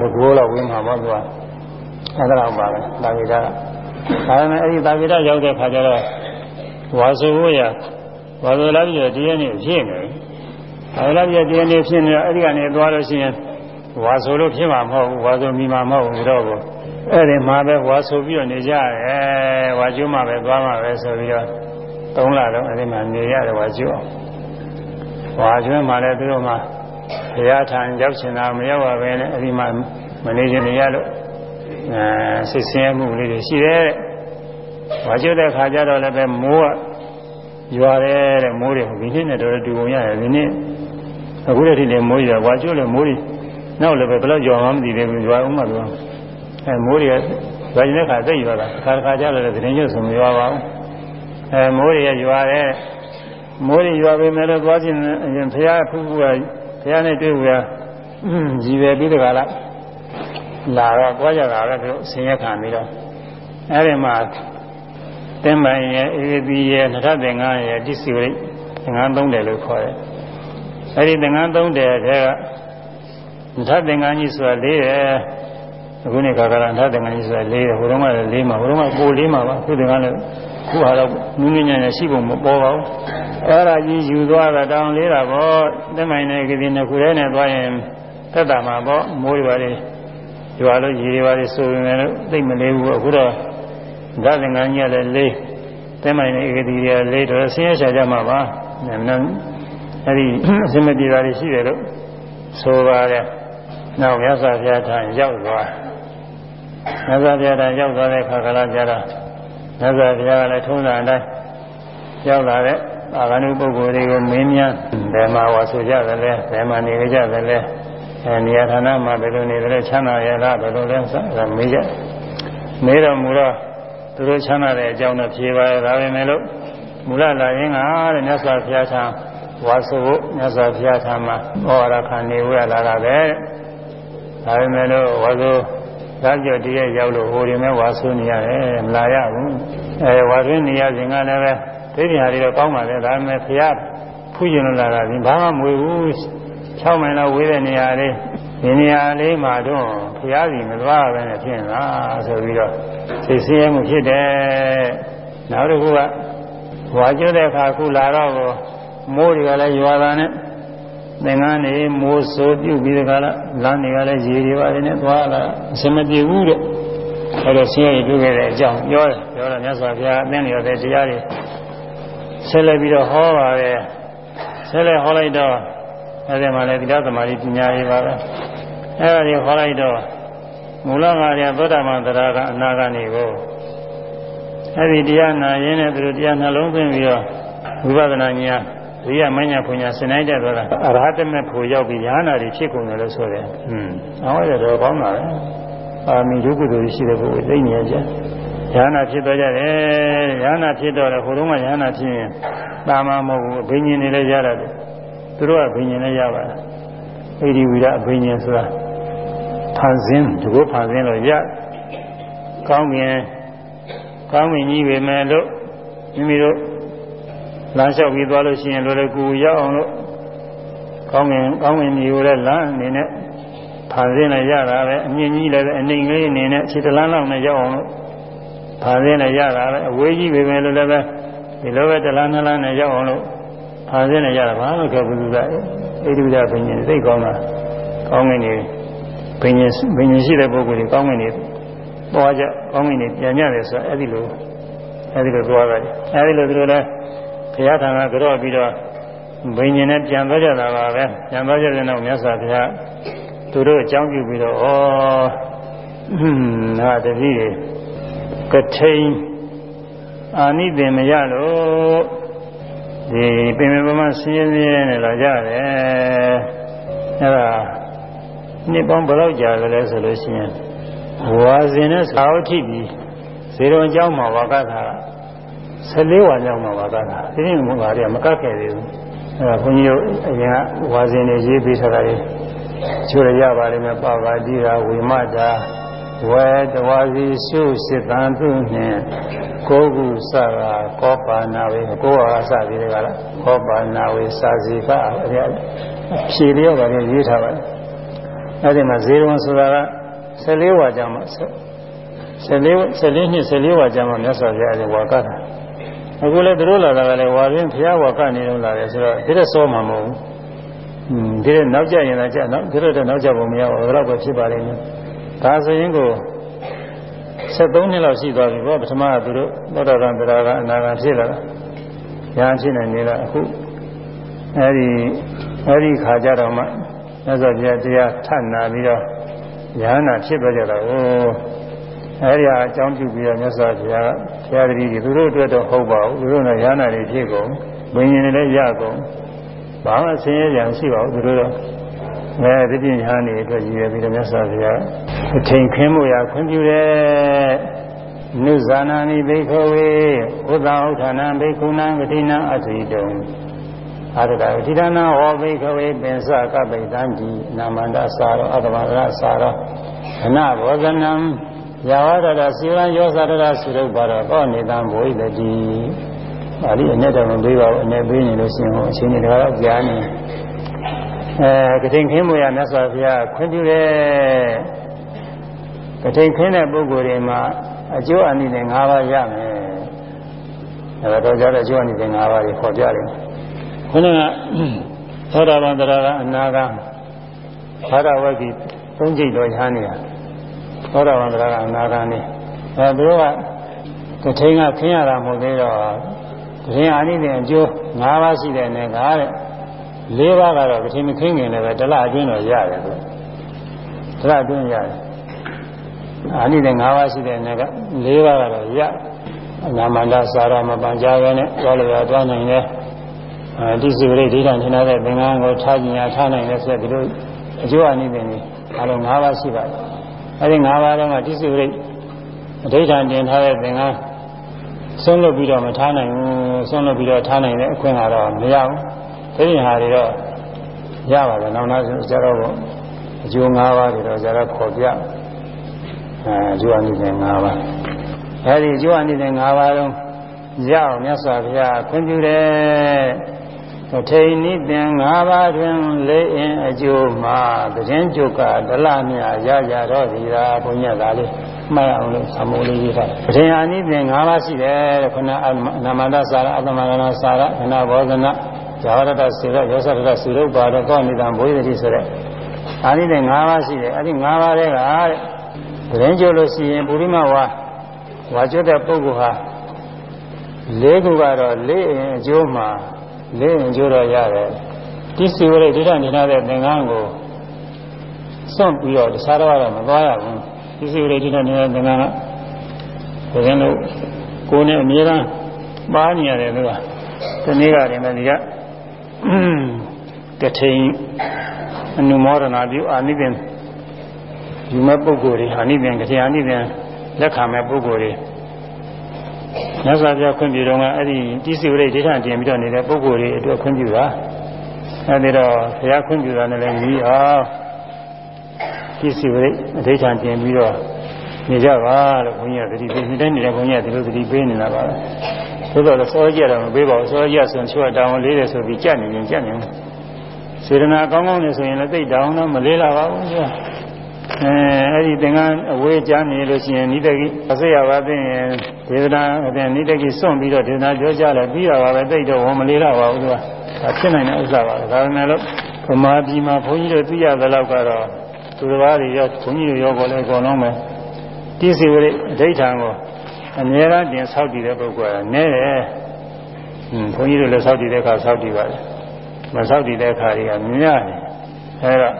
ဘကိုးလောက်ဝင်းမှာပေါ့သူကအဲဒါတော့ပါပဲတာဝိဒါဒါပေမဲ့အဲဒီတာဝိဒါရောက်တဲ့ခါကျတော့ဝါဆိုဝရဝါဆိုလာပြီးတော့ဒီနေ့ဖြစ်နေတယ်အဲလာပြီးဒီနေ့ဖြစ်နေတော့အဲဒီကနေသွားလို့ရှိရင် ဝါဆိုလို့ဖြစ်မှာမဟုတ်ဘူးဝါဆိုမိမှာမဟုတ်ဘူးတော့ကိုအဲ့ဒီမှာပဲဝါဆိုပြီးတော့နေကြရတယ်ဝါကျွမှာပဲသွားမှာပဲဆိုပြီးတော့သုံးလတော့အဲ့ဒီမှာနေရတယ်ဝါကျွအောင်ဝါကျွမှာလည်းသူတို့မှာဘုရားထံရောက်ချင်တာမရောက်ပါပဲနဲ့အဲ့ဒီမှာမနေချင်နေရလို့အဲစိတ်ဆင်းရဲမှုလေးတွေရှိတယ်ဝါကျွတဲ့ခါကျတော့လည်းပဲမိုးကရွာတယ်တဲ့မိုးတွေဒီနေ့နဲ့တော့တူပုံရတယ်ဒီနေ့အခုတည်းကလည်းမိုးရွာဝါကျွလည်းမိုးတွေ နောက်လည်းပဲဘယ်တော့ကြော်မှမသိသေးဘူးရွာအောင်မှသူအဲမိုးတွေကရွာနေတဲ့ခါသိရွာတာခါခါကြလည်းသတင်းရွတ်ဆိုမရွာပါဘူးအဲမိုးတွေကရွာတဲ့မိုးတွေရွာပေမဲ့လည်းသွားခြင်းအရင်ဘုရားဖူးဖူးကဘုရားနဲ့တွေ့ဘူးရကြည်ပဲပြီးတကလားလာတော့သွားကြတာလည်းသူဆင်းရဲခံပြီးတော့အဲဒီမှာတင်းပိုင်ရဲ့အေဒီပီရဲ့နထသင်္ကန်းရဲ့တိစီဝိသင်္ကန်းသုံးတယ်လို့ခေါ်တယ်အဲဒီသင်္ကန်းသုံးတယ်တဲ့ကန ထသင်္ကန်းကြီးဆိုတာလေးတယ်အခုနေခါကလာနထသင်္ကန်းကြီးဆိုတာလေးတယ်ဟိုတုန်းကလည်းလေးမှာဟိုတုန်းကပိုလေးမှာပါခုသင်္ကန်းလည်းခုဟာတော့နူးနူးညံ့ညံ့ရှိပုံမပေါ်ပါဘူးအဲ့ဒါကြီးယူသွားတာတောင်းလေးတာပေါ့တက်မိုင်နေကလေးနဲ့ခုထဲနဲ့သွားရင်တက်တာမှာပေါ့မိုးရွာလေးရွာလို့ရေတွေပါလေးဆိုရင်လည်းသိမလေးဘူးအခုတော့ဓာတ်သင်္ကန်းကြီးကလည်းလေးတက်မိုင်နေကလေးတွေကလေးတော့ဆင်းရဲချကြမှာပါအဲ့ဒီအစမပြေတာတွေရှိတယ်လို့ဆိုပါတယ် နောက်မြတ်စွာဘုရားထံရောက်သွားမြတ်စွာဘုရားထံရောက်သွားတဲ့ခါကလာကြတော့မြတ်စွာဘုရားကလည်းထုံးစံအတိုင်းရောက်လာတဲ့အာဂန္တုပုဂ္ဂိုလ်တွေကိုမင်းများဘယ်မှာဝါဆိုကြသလဲဘယ်မှာနေကြသလဲအဲနေရာဌာနမှာဘယ်လိုနေသလဲချမ်းသာရလားဘယ်လိုလဲဆိုတာမေးကြမေးတော်မူတော့သူတို့ချမ်းသာတဲ့အကြောင်းနဲ့ဖြေပါရဒါပဲမဲ့လို့မူလလာရင်းကတဲ့မြတ်စွာဘုရားထံဝါဆိုဖို့မြတ်စွာဘုရားထံမှာဩဝါဒခံနေဝရလာတာပဲ ဒါပေမဲ့လို့ဝါဆိုဓာတ်ကြောတည်းရောက်လို့ဟိုဒီမဲ့ဝါဆိုနေရတယ်မလာရဘူးအဲဝါတွင်းနေရစဉ်ကလည်းပဲဒိဋ္ဌိဟာတွေတော့ကောင်းပါလေဒါပေမဲ့ဘုရားဖူးကျင်လို့လာတာဒီဘာမှမဝေဘူး6မိုင်လောက်ဝေးတဲ့နေရာလေးဒီနေရာလေးမှာတော့ဘုရားစီမသွားဘဲနဲ့ဖြစ်လာဆိုပြီးတော့စိတ်ဆင်းရဲမှုဖြစ်တယ်နောက်တစ်ခုကဝါကျွတဲ့အခါခုလာတော့မိုးတွေကလည်းရွာတာနဲ့ သင်္ကန်းနေမိုးဆိုးပြုတ်ပြီးတခါလားလမ်းတွေကလည်းရေတွေပါတယ်နဲ့သွားလာအစမပြေဘူးတဲ့အဲတော့ဆင်းရဲပြုခဲ့တဲ့အကြောင်းပြောတယ်ပြောတော့မြတ်စွာဘုရားအသင်ရတဲ့တရားတွေဆက်လက်ပြီးတော့ဟောပါတယ်ဆက်လက်ဟောလိုက်တော့အဲဒီမှာလည်းတရားသမာဓိပညာတွေပါပဲအဲဒီဟောလိုက်တော့မူလကရသောတာပန်တရားကအနာကနေကိုအဲဒီတရားနာရင်းနဲ့သူတို့တရားနှလုံးသွင်းပြီးတော့ဝိပဿနာဉာဏ် ရိယမညာပညာစနိုင်ကြတော့တာအရဟတမေဖို့ရောက်ပြီးညာနာတွေဖြစ်ကုန်တယ်လို့ဆိုတယ်။อืมအောင်းရတော့ကောင်းတာပဲ။အာမီဒုက္ခတို့ရှိတဲ့ပုဂ္ဂိုလ်သိနေကြ။ညာနာဖြစ်တော့ကြတယ်။ညာနာဖြစ်တော့လေဟိုတုန်းကညာနာဖြစ်ရင်တာမမဟုတ်ဘူးအဘိညာဉ်တွေလည်းရရတယ်။သူတို့ကဘိညာဉ်လည်းရပါတယ်။ဣတိဝိရအဘိညာဉ်ဆိုတာဖန်ဆင်းဒီကိုဖန်ဆင်းလို့ရကောင်းမြင်ကောင်းမြင်ကြီးပဲမဲ့လို့မိမိတို့ လမ်းလျှောက်ပြီးသွားလို့ရှိရင်လိုလေကူရောက်အောင်လို့ကောင်းငင်ကောင်းငင်မျိုးလည်းလမ်းအနေနဲ့ဖန်ဆင်းလည်းရတာပဲအမြင့်ကြီးလည်းပဲအနေငယ်အနေနဲ့ခြေတလန်းလောက်နဲ့ရောက်အောင်လို့ဖန်ဆင်းလည်းရတာပဲအဝေးကြီးပဲပဲလို့လည်းပဲဒီလိုပဲတလန်းနှလန်းနဲ့ရောက်အောင်လို့ဖန်ဆင်းလည်းရတာဘာလို့ကဘုရားဣတိဝိဒဘိညာဉ်သိကောင်းတာကောင်းငင်နေဘိညာဉ်ဘိညာဉ်ရှိတဲ့ပုဂ္ဂိုလ်တွေကောင်းငင်နေသွားကြကောင်းငင်နေပြန်ရတယ်ဆိုတော့အဲ့ဒီလိုအဲ့ဒီလိုသွားတယ်အဲ့ဒီလိုသူတို့လည်း ဘုရားထံကကြော့ပြီးတော့ဘိညာဉ်နဲ့ပြန်သွားကြတာပါပဲပြန်သွားကြတဲ့နောက်မြတ်စွာဘုရားသူတို့အကြောင်းပြုပြီးတော့ဩဟာတတိကထိန်အာနိသင်မရလို့ဒီပင်ပမဆင်းရဲဆင်းရဲနဲ့တော့ရတယ်အဲ့ဒါနှစ်ပေါင်းဘယ်လောက်ကြာကြလဲဆိုလို့ရှိရင်ဝါဇင်နဲ့သာဝတိပြီးဇေရုံအကြောင်းမှာဝါကသာ 14ဝါကြောင်းမှာဝါကသာဒီနေ့ကတွေကမကတ်ခဲ့သေးဘူးအဲ့ဒါဘုန်းကြီးတို့အရင်ကဝါဇင်တွေရေးပေးထားတာတွေချိုးရရပါလိမ့်မယ်ပါပါတိရာဝိမတာဝေတဝါစီရှုစစ်တန်သူနှင့်ကိုကုစရာကောပါနာဝေကိုဟာစပြီးတကလားကောပါနာဝေစာစီကအဲ့ဖြေလျော့ပါလေရေးထားပါတယ်အဲ့ဒီမှာဇေရဝန်ဆိုတာက14ဝါကြောင်းမှာ14 14နှစ်14ဝါကြောင်းမှာမြတ်စွာဘုရားရဲ့ဝါကတာ အခုလည်းတို့လာတာကလည်းဝါရင်းဘုရားဝါကနေလို့လာတယ်ဆိုတော့ဒီတဲ့စောမှာမဟုတ်ဘူး။อืมဒီတဲ့နောက်ကျရင်လည်းကျနောက်ဒီတဲ့နောက်ကျဖို့မရဘူး။ဘယ်တော့ပဲဖြစ်ပါလိမ့်မယ်။ဒါဆိုရင်ကို73နှစ်လောက်ရှိသွားပြီပေါ့ပထမကသူတို့သောတာပန်တရားကအနာဂတ်ဖြစ်လာတာ။ညာဖြစ်နေနေလားအခုအဲဒီအဲဒီခါကြတော့မှမြတ်စွာဘုရားတရားထပ်နာပြီးတော့ညာနာဖြစ်သွားကြတာကိုအဲဒီအကြောင်းပြုပြီးတော့မြတ်စွာဘုရား ဆရာတိတွေသူတို့အတွက်တော့ဟုတ်ပါဘူးသူတို့နဲ့ရဟနာတွေဖြစ်ကုန်ဘင်းရင်တွေလည်းရကုန်ဘာမှဆင်းရဲကြံရှိပါဘူးသူတို့တော့အဲဒီပြညာနေအတွက်ရည်ရပြီးတော့မြတ်စွာဘုရားအထင်ခင်းမှုရခွင့်ပြုတယ်နုဇာနာနိဘိခဝေဥဒ္ဒဥဌာနဘိက္ခုနံဂတိနံအထိတုံအာရတာတိရဏဟောဘိခဝေပင်စကပိတံတိနာမန္တစာရောအတ္တမရစာရောခဏဘောဇနံ ယာဝရတစီဝံယောသရတသုရုပ်ပါတော့ကောနေတံဘိုဣတတိပါဠိအနဲ့တော်မပေးပါဘူးအနဲ့ပေးနေလို့ရှိရင်ဟိုအချင်းတွေတော့ကြားနေအဲကတိန်ခင်းမွေရမြတ်စွာဘုရားခွင့်ပြုတယ်ကတိန်ခင်းတဲ့ပုဂ္ဂိုလ်တွေမှာအကျိုးအနိသင်၅ပါးရမယ်အဲဒါတော့ကြားတဲ့အကျိုးအနိသင်၅ပါးကိုခေါ်ပြတယ်ခုနကသောတာပန်တရားကအနာဂတ်ဘာဒဝဂ္ဂိသုံးကြိတ်တော်ရဟန်းနေတာ သောတာပန်တရားကအနာဂတ်နေအဲသူတို့ကတထိန်ကခင်းရတာမဟုတ်သေးတော့တထိန်အာနိသင်အကျိုး၅ပါးရှိတဲ့နဲ့ကတဲ့၄ပါးကတော့တထိန်မခင်းခင်လည်းပဲတလအတွင်းတော့ရတယ်သူတလအတွင်းရတယ်အာနိသင်၅ပါးရှိတဲ့နဲ့က၄ပါးကတော့ရအနာမန္တစာရမပန်ကြပဲနဲ့သွားလို့ရသွားနိုင်တယ်အဲဒီစိပရိဒိဋ္ဌာန်ထင်တဲ့သင်္ကန်းကိုထားကျင်ရထားနိုင်တဲ့ဆက်ဒီလိုအကျိုးအနိသင်ကြီးအလုံး၅ပါးရှိပါတယ် အဲဒီ၅ပါးလုံးကတိစိပရိအဋိဌာန်တင်ထားတဲ့သင်္ကန်းဆုံးလုပ်ပြီးတော့မထားနိုင်ဘူးဆုံးလုပ်ပြီးတော့ထားနိုင်တဲ့အခွင့်ကတော့မရဘူးဒီဟာတွေတော့ရပါတယ်နောက်နောက်ကျတော့အကျိုး၅ပါးတွေတော့ကျတော့ခေါ်ပြအဲအကျိုးအနိသင်၅ပါးအဲဒီအကျိုးအနိသင်၅ပါးလုံးရအောင်မြတ်စွာဘုရားခွင့်ပြုတယ် ထိန်နိသင်၅ပါးတွင်လေးအင်းအကျိုးမှာတည်င်းကျုပ်ကဒလမြရကြတော့ဒီသာဘုညက်သားလေးမှတ်အောင်လို့သမိုးလေးရေးထားတယ်။တည်င်းအနိသင်၅ပါးရှိတယ်တဲ့ခဏအနာမန္တစာရအတ္တမဂနာစာရခဏဘောဇနာဇာဝရတစေရယောသရတသုရုပ်ပါတော့ကောနေတာဘိုးရတိဆိုတဲ့အာနိသင်၅ပါးရှိတယ်အဲ့ဒီ၅ပါးတဲ့ကတဲ့သတင်းကြလို့ရှိရင်ပုရိမဝါဝါကျွတ်တဲ့ပုဂ္ဂိုလ်ဟာလေးခုကတော့လေးရင်အကျိုးမှာ လေးရင်အကျိုးတော့ရတယ်တိစီဝရိဒိဋ္ဌနိနာတဲ့သင်္ကန်းကိုစွန့်ပြီးတော့တခြားတော့တော့မသွားရဘူးတိစီဝရိဒိဋ္ဌနိနာတဲ့သင်္ကန်းကဒါကြောင့်လို့ကိုယ်နဲ့အမြဲတမ်းပါနေရတယ်လို့ကဒီနေ့ကတည်းကဒီကကထိန်အနုမောဒနာပြုအာနိသင်ယူမဲ့ပုဂ္ဂိုလ်တွေအာနိသင်ကထိန်အာနိသင်လက်ခံမဲ့ပုဂ္ဂိုလ်တွေ မြတ်စွာဘုရားခွင့်ပြုတော့ကအဲ့ဒီတိစီဝရိဒိဋ္ဌတင်ပြီးတော့နေတဲ့ပုဂ္ဂိုလ်တွေအတွက်ခွင့်ပြုတာအဲဒီတော့ဘုရားခွင့်ပြုတာနဲ့လည်းညီအောင်တိစီဝရိအဋ္ဌတင်ပြီးတော့နေကြပါလို့ဘုန်းကြီးကသတိပေးနေတဲ့နေတဲ့ဘုန်းကြီးကဒီလိုသတိပေးနေတာပါပဲသို့တော်စောကြတော့မပေးပါဘူးစောကြဆိုရင်ချွတ်တောင်းလေးတယ်ဆိုပြီးကြက်နေရင်ကြက်နေတယ်စေတနာကောင်းကောင်းနေဆိုရင်လည်းသိတောင်းတော့မလေးလာပါဘူးကျ အဲအဲ့ဒီသင်္ကန်းအဝေးကြားနေလို့ရှိရင်နိတကိအစိရပါသိရင်ဒေသနာအနိတကိစွန့်ပြီးတော့ဒေသနာပြောကြလဲပြီးတာပါပဲသိတော့ဝမလေးလာပါဘူးသူကဒါဖြစ်နိုင်တဲ့ဥစ္စာပါပဲဒါပေမဲ့လို့ဗမာပြည်မှာဘုန်းကြီးတို့သိရသလောက်ကတော့သူတစ်ပါးတွေရောဘုန်းကြီးတွေရောပေါ်လဲအကုန်လုံးပဲတိစီဝရိအဋိဋ္ဌံကိုအမြဲတမ်းတင်ဆောက်တည်တဲ့ပုဂ္ဂိုလ်ကနည်းတယ်။ဟွန်းဘုန်းကြီးတို့လည်းဆောက်တည်တဲ့အခါဆောက်တည်ပါလေ။မဆောက်တည်တဲ့အခါတွေကများတယ်။အဲဒါ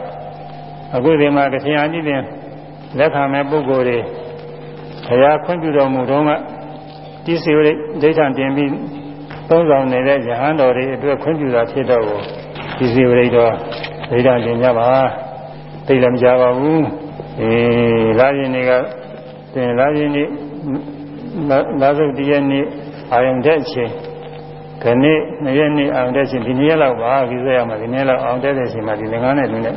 အခုဒီမှာတရားအနည်းတင်လက်ခံမဲ့ပုဂ္ဂိုလ်တွေဘုရားခွင့်ပြုတော်မူတော့ကတိစီဝရိဒိဋ္ဌံတင်ပြီးသုံးဆောင်နေတဲ့ယဟန်တော်တွေအတွက်ခွင့်ပြုတာဖြစ်တော့ကိုတိစီဝရိတော်ဒိဋ္ဌံတင်ကြပါသိလည်းမကြပါဘူးအေးလာရင်တွေကတင်လာရင်နေ့လာစုပ်တရက်နေ့အာယုန်တဲ့အချိန်ခဏနေ့နှစ်ရက်နေ့အာယုန်တဲ့အချိန်ဒီနေ့လောက်ပါပြီးစေရမှာဒီနေ့လောက်အာယုန်တဲ့အချိန်မှာဒီငကားနဲ့လူနဲ့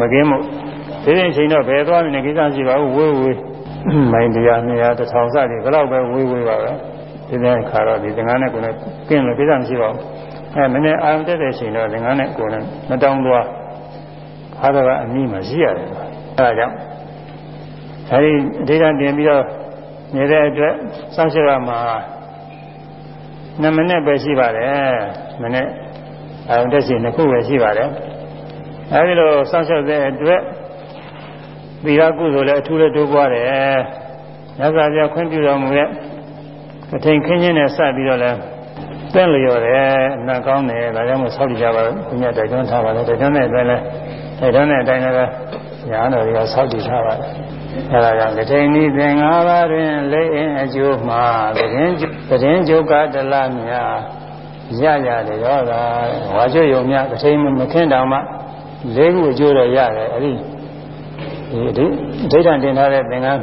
မကင်းမို့ဒီနေ့ချိန်တော့ဘယ်သွားနေကိစ္စရှိပါဘူးဝေးဝေးမိုင်းတရားနေရာတစ်ထောင်စသည်ဘယ်တော့ပဲဝေးဝေးပါပဲဒီနေ့ခါတော့ဒီငကားနဲ့ကိုယ်နဲ့ကင်းလို့ကိစ္စမရှိပါဘူးအဲမနေ့အာယုန်တဲ့အချိန်တော့ငကားနဲ့ကိုယ်နဲ့မတောင်းသွားခါတော့အမိမရှိရတယ်အဲဒါကြောင့်အဲဒီအဋ္ဌိဋ္ဌတင်ပြီးတော့နေတဲ့အတွက်စောင့်ရှောက်ရမှာ2မိနစ်ပဲရှိပါတယ်မိနစ်အဲတက်စီနှစ်ခုပဲရှိပါတယ် အဲဒီလိုစောင့်ရှောက်တဲ့အတွက်သီလကုသိုလ်လည်းအထူးလည်းတိုးပွားတယ်ညဇာပြခွင့်ပြုတော်မူရဲ့အထင်ခင်းချင်းနဲ့စပြီးတော့လည်းသင်လျော်တယ်အနာကောင်းတယ်ဒါကြောင့်မို့ဆောက်ကြပါဘုရားတိုက်တွန်းထားပါတယ်တိုက်တွန်းတဲ့အတွက်လည်းတိုက်တွန်းတဲ့အတိုင်းလည်းညာတော်တွေကဆောက်တည်ထားပါတယ်အဲဒါကြောင့်တထိန်ဤသင်္ဃာပါတွင်လိအင်းအကျိုးမှာသတင်းသတင်းကျုပ်ကတလများရရတယ်ရောသာဝါကျွယုံများတထိန်မခင်းတောင်မှ လေးခုအကျိုးတော့ရတယ်အဲဒီဒီဒိဋ္ဌံတင်ထားတဲ့သင်္ကန်း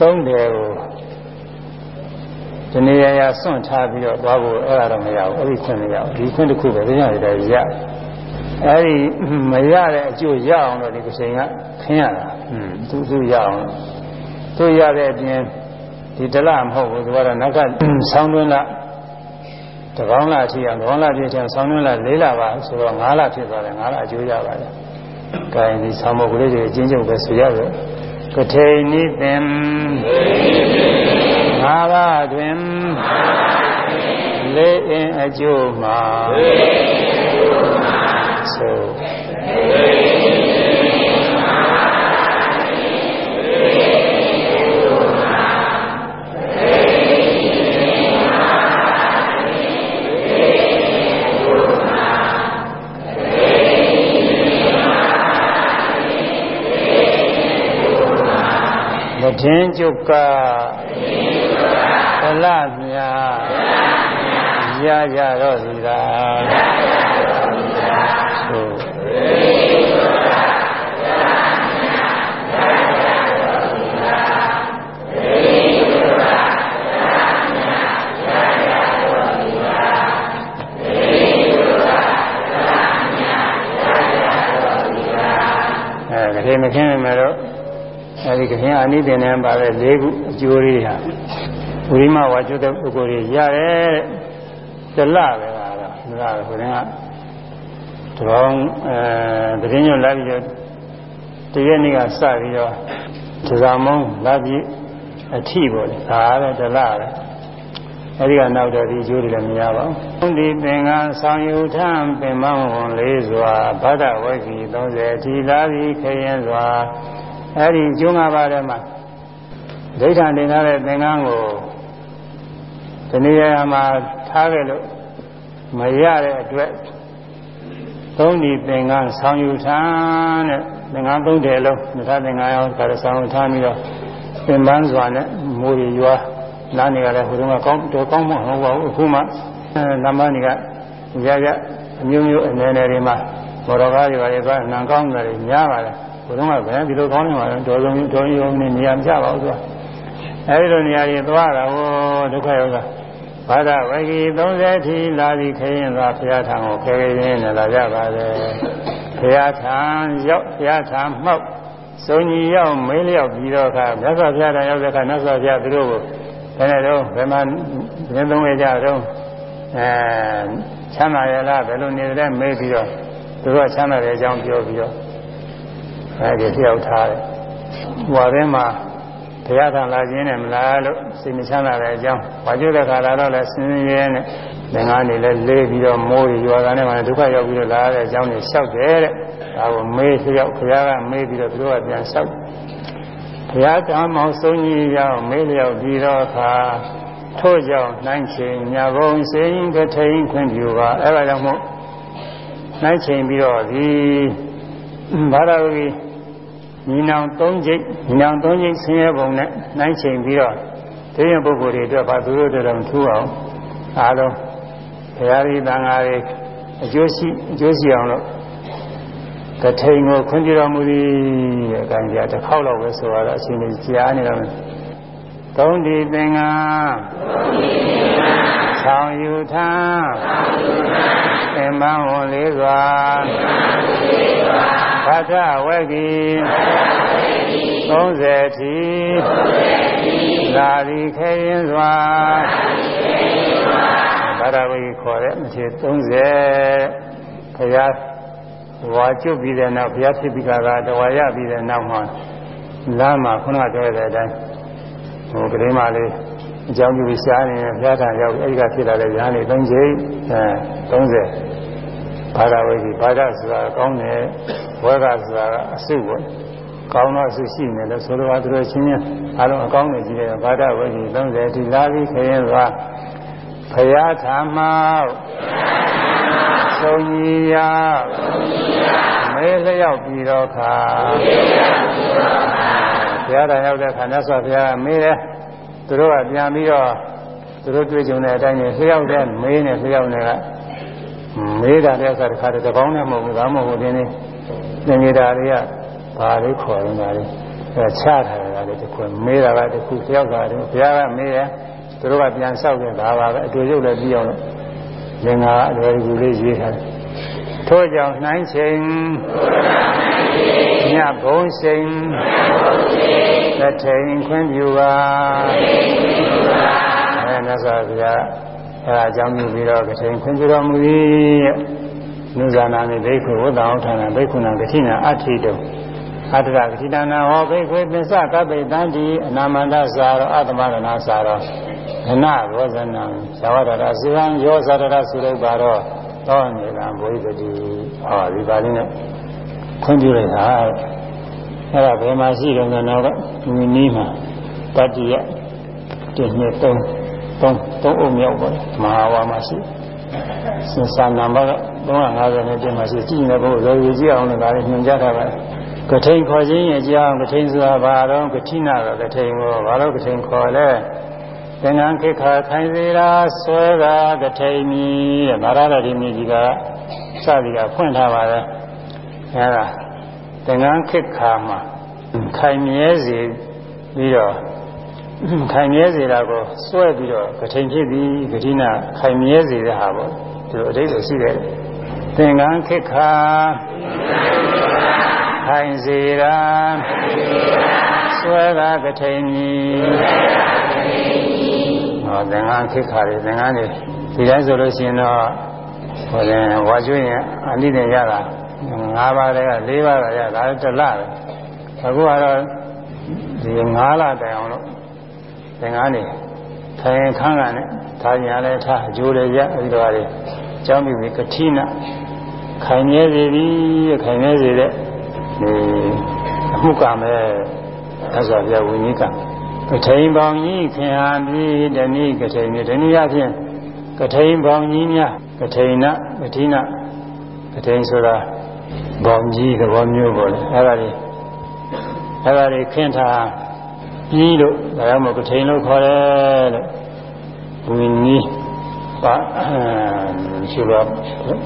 သုံးတယ်ကိုဒီနေရာရာစွန့်ထားပြီးတော့သွားဖို့အဲ့ဒါတော့မရဘူးအဲ့ဒီခွင့်မရဘူးဒီခွင့်တစ်ခုပဲသိရတယ်ရအဲ့ဒီမရတဲ့အကျိုးရအောင်လို့ဒီကစိန်ကခင်းရတာอืมသူသူရအောင်သူရတဲ့အပြင်ဒီတလမဟုတ်ဘူးသူကတော့နောက်ကဆောင်းတွင်းလ တကောင်းလအထိအောင်တကောင်းလပြည့်ချင်ဆောင်းတွင်းလ၄လပါဆိုတော့၅လဖြစ်သွားတယ်၅လအကျိုးရပါတယ်။ဒါရင်ဒီဆောင်းမကလေးတွေအချင်းချင်းပဲဆိုရတယ်ကထိန်နိသင်ငါးပါးတွင်လေးအင်းအကျိုးမှာဆို ခြင်းကျုပ်ကဗလမြာရကြတော့စီသာသို့အဲဒါမခင်းမယ်တော့ အဲဒီကခင်အနိသင်နဲ့ပါတဲ့၄ခုအကျိုးလေးဟာဝိမဝါကျွတ်တဲ့ပုဂ္ဂိုလ်တွေရတယ်တလပဲကတော့ဒါကဘုရင်ကတဘောင်းအဲတရင်ညွတ်လာပြီးတော့တရက်နေ့ကစပြီးတော့ဒဇာမုံလာပြီးအထီပေါ့လေဒါလည်းတလပဲအဲဒီကနောက်တော့ဒီအကျိုးတွေလည်းမရပါဘူးဒီသင်္ကန်းဆောင်ယူထံပင်မဝန်လေးစွာဗဒဝဂီ30အထိလာပြီးခရင်စွာ အဲဒီကျုံးငါးပါးထဲမှာဒိဋ္ဌာန်တင်ထားတဲ့သင်္ကန်းကိုဒီနေရာမှာထားခဲ့လို့မရတဲ့အတွက်သုံးဒီသင်္ကန်းဆောင်ယူထံတဲ့သင်္ကန်းသုံးတယ်လုံးမြတ်သင်္ကန်းရောဒါလည်းဆောင်ယူထားပြီးတော့သင်္ပန်းစွာနဲ့မိုးရရွာနားနေရတဲ့ဟိုတုန်းကကောင်းတော်ကောင်းမှမဟုတ်ပါဘူးအခုမှလမ်းမနေကရရအမျိုးမျိုးအနေနဲ့တွေမှာဘောတော်ကားတွေပါလေကနံကောင်းတယ်များပါလေ ဟိုတုန်းကဘယ်ဒီလိုကောင်းနေမှာလဲတော်ဆုံးတော်ရုံနဲ့နေရာမကျပါဘူးသူကအဲဒီလိုနေရာတွေသွားတာဟောဒုက္ခရောက်တာဘာသာဝဂီ30ထီလာပြီးခရင်သာဘုရားထံကိုခဲခဲရင်းနဲ့လာကြပါလေဘုရားထံရောက်ဘုရားထံမှောက်စုံကြီးရောက်မင်းလျောက်ပြီးတော့အခါမြတ်စွာဘုရားထံရောက်တဲ့အခါမြတ်စွာဘုရားသူတို့ကိုဘယ်နဲ့တော့ဘယ်မှာသင်သုံးရကြတော့အဲချမ်းသာရလားဘယ်လိုနေလဲမေးပြီးတော့သူကချမ်းသာတဲ့အကြောင်းပြောပြီးတော့ အဲဒီလျှောက်ထားတယ်ဟိုထဲမှာဘုရားထံလာခြင်းနဲ့မလားလို့စိတ်မချမ်းသာတဲ့အကြောင်းဝါကျွတဲ့ခါလာတော့လဲဆင်းရဲနဲ့ငင်္ဂါနေလဲလေးပြီးတော့မိုးရရွာကနေမှဒုက္ခရောက်ပြီးတော့လာတဲ့အကြောင်းတွေလျှောက်တယ်တဲ့ဒါကိုမေးလျှောက်ဘုရားကမေးပြီးတော့သူတို့ကပြန်လျှောက်ဘုရားကမောင်ဆုံးကြီးရောက်မေးလျောက်ပြီးတော့အခါထို့ကြောင့်နှိုင်းချိန်ညာဘုံစိန်ကထိန်ခွင့်ပြုပါအဲ့ဒါကြောင့်မို့နှိုင်းချိန်ပြီးတော့ဒီ ဘာသာဝီညီနောင်၃ကြိတ်ညီနောင်၃ကြိတ်ဆင်းရဲပုံနဲ့နှိုင်းချိန်ပြီးတော့ဒီရင်ပုဂ္ဂိုလ်တွေအတွက်ဘာသူတို့တို့တော့ထူအောင်အားလုံးဘုရားကြီးတန်ဃာတွေအကျိုးရှိအကျိုးရှိအောင်လို့တထိန်ကိုခွင့်ပြုတော်မူသည်တဲ့အတိုင်းကြာတစ်ခေါက်တော့ပဲဆိုတော့အချိန်ကြီးကြားနေတော့သုံးဒီသင်္ဃာဆောင်ယူထားသင်္မဝန်လေးစွာဘ ဒ္ဒဝဂီ30ထီလာဒီခဲရင်စွာဘဒ္ဒဝဂီခေါ်တဲ့အခြေ30ခရားဝါကျွတ်ပြီးတဲ့နောက်ဘုရားဖြစ်ပြီးကတဝါရပြီးတဲ့နောက်မှာလမ်းမှာခုနကပြောတဲ့အတိုင်းဟိုကလေးမလေးအကြောင်းပြုပြီးရှားနေဘုရားထံရောက်အဲဒီကဖြစ်လာတဲ့ညာနေ၃ချိန်အဲ30 ဘာသာဝိကြီးဘာသာဆိုတာကောင်းတယ်ဝဲကဆိုတာအစုပေါ့ကောင်းတော့အစုရှိနေလို့ဆိုတော့သူတို့ချင်းချင်းအားလုံးအကောင်းနေကြည့်တယ်ဘာသာဝိကြီး30ဒီလာပြီးခရင်စွာဘုရားထာမောဆုံးကြီးရမဲလျောက်ပြီးတော့ခါဘုရားတော်ရောက်တဲ့ခါမြတ်စွာဘုရားမေးတယ်သူတို့ကပြန်ပြီးတော့သူတို့တွေ့ကြုံတဲ့အတိုင်းလျှောက်တဲ့မေးနေလျှောက်နေက မေးတာတဲ့အခါတခါတည်းကောင်းနဲ့မဟုတ်ဘူးဒါမှမဟုတ်ဒီနေ့သင်္ကေတာတွေကဘာလေးခေါ်နေတာလဲအဲချထားတာလေတခုမေးတာကတခုလျှောက်တာတယ်ဘုရားကမေးတယ်သူတို့ကပြန်လျှောက်တယ်ဒါပါပဲအတူရုပ်လည်းပြီးအောင်လို့လင်္ကာအလွယ်ကူလေးရေးထားတယ်ထို့ကြောင့်နှိုင်းချိန်ညဘုံချိန်သထိန်ခွင့်ပြုပါအဲမြတ်စွာဘုရား အဲအကြောင်းပြုပြီးတော့ကထိန်ခွင့်ပြုတော်မူ၏နုဇာနာမိဘိက္ခုဝတ္တအောင်ဌာနဘိက္ခုနာကတိနာအဋ္ဌိတုအတ္တကတိတနာဟောဘိက္ခွေပစ္စကပိတံတိအနာမန္တစာရောအတ္တမရဏစာရောခဏဘောဇနံဇဝတရစေဝံယောဇရရသုရုပ်ပါတော့သောနေလံဘုရားတိဟောဒီပါလေးနဲ့ခွင့်ပြုလိုက်တာအဲ့ဒါဘယ်မှာရှိတော့လဲတော့ဒီနည်းမှာတတ္တိယတစ်နှစ် သုံးသုံးသုံးအုပ်မြောက်ပါမဟာဝါမှာရှိစင်စာနံပါတ်350နဲ့တင်မှာရှိကြည့်နေဖို့ရောရည်ကြည့်အောင်လည်းဒါလေးညွှန်ကြားထားပါတယ်ကထိန်ခေါ်ခြင်းရဲ့အကြောင်းကထိန်ဆိုတာဘာတော့ကတိနာကကထိန်ကိုဘာလို့ကထိန်ခေါ်လဲသင်္ကန်းခိခါခိုင်စေရာဆွဲတာကထိန်မီတဲ့မာရဒတိမြကြီးကစသည်ကဖွင့်ထားပါတယ်အဲဒါသင်္ကန်းခိခါမှာခိုင်မြဲစေပြီးတော့ ခိုင်မြဲစေတာကိုစွဲပြီးတော့ကထိန်ဖြစ်ပြီးကတိနာခိုင်မြဲစေတဲ့ဟာပေါ့ဒီလိုအတိတ်ကိုရှိတယ်သင်္ကန်းခိခါခိုင်စေရာဆွဲတာကထိန်ကြီးဟောသင်္ကန်းခိခါတွေသင်္ကန်းတွေဒီတိုင်းဆိုလို့ရှိရင်တော့ဟောတယ်ဝါကျွင်းရင်အနိဒေရတာ၅ပါးတည်းက၄ပါးကရတာတလပဲအခုကတော့ဒီ၅လတိုင်အောင်လို့ သင်္ကန်းတွေထိုင်ခန်းကနဲ့ထားညာလဲထားအကျိုးလည်းရအဲဒီတော့လေကျောင်းပြီကတိနာခိုင်မြဲစေသည်ခိုင်မြဲစေတဲ့ဒီအမှုကမဲ့သစ္စာပြဝိနည်းကကထိန်ပေါင်းကြီးခင်ဟာပြီးတနည်းကထိန်မြေတနည်းအားဖြင့်ကထိန်ပေါင်းကြီးများကထိန်နကတိနာကထိန်ဆိုတာပေါင်းကြီးသဘောမျိုးပေါ့လေအဲ့ဒါလေးအဲ့ဒါလေးခင်းထား ပြီးလို့ဒါကြောင့်မို့ကထိန်လို့ခေါ်တယ်လို့ဝိနည်းပါရှိပါ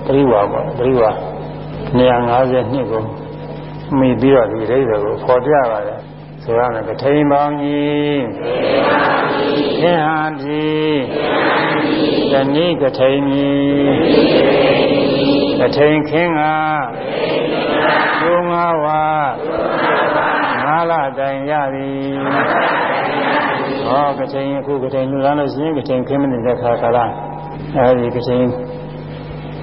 ပရိဝါပေါ့ပရိဝါ250နှစ်ကိုမိပြီးတော့ဒီအိဗယ်ကိုခေါ်ပြပါတယ်ဆိုရမယ်ကထိန်ပေါင်းကြီးသင်ဟာပြီတဏိကထိန်ကြီးကထိန်ခင်းကကျိုးငါးဝါငါး လတိုင်ရသည်ဟောကထိန်အခုကထိန်လူလာလို့ရှိရင်ကထိန်ခင်းမနေတဲ့ခါကလားအဲဒီကထိန်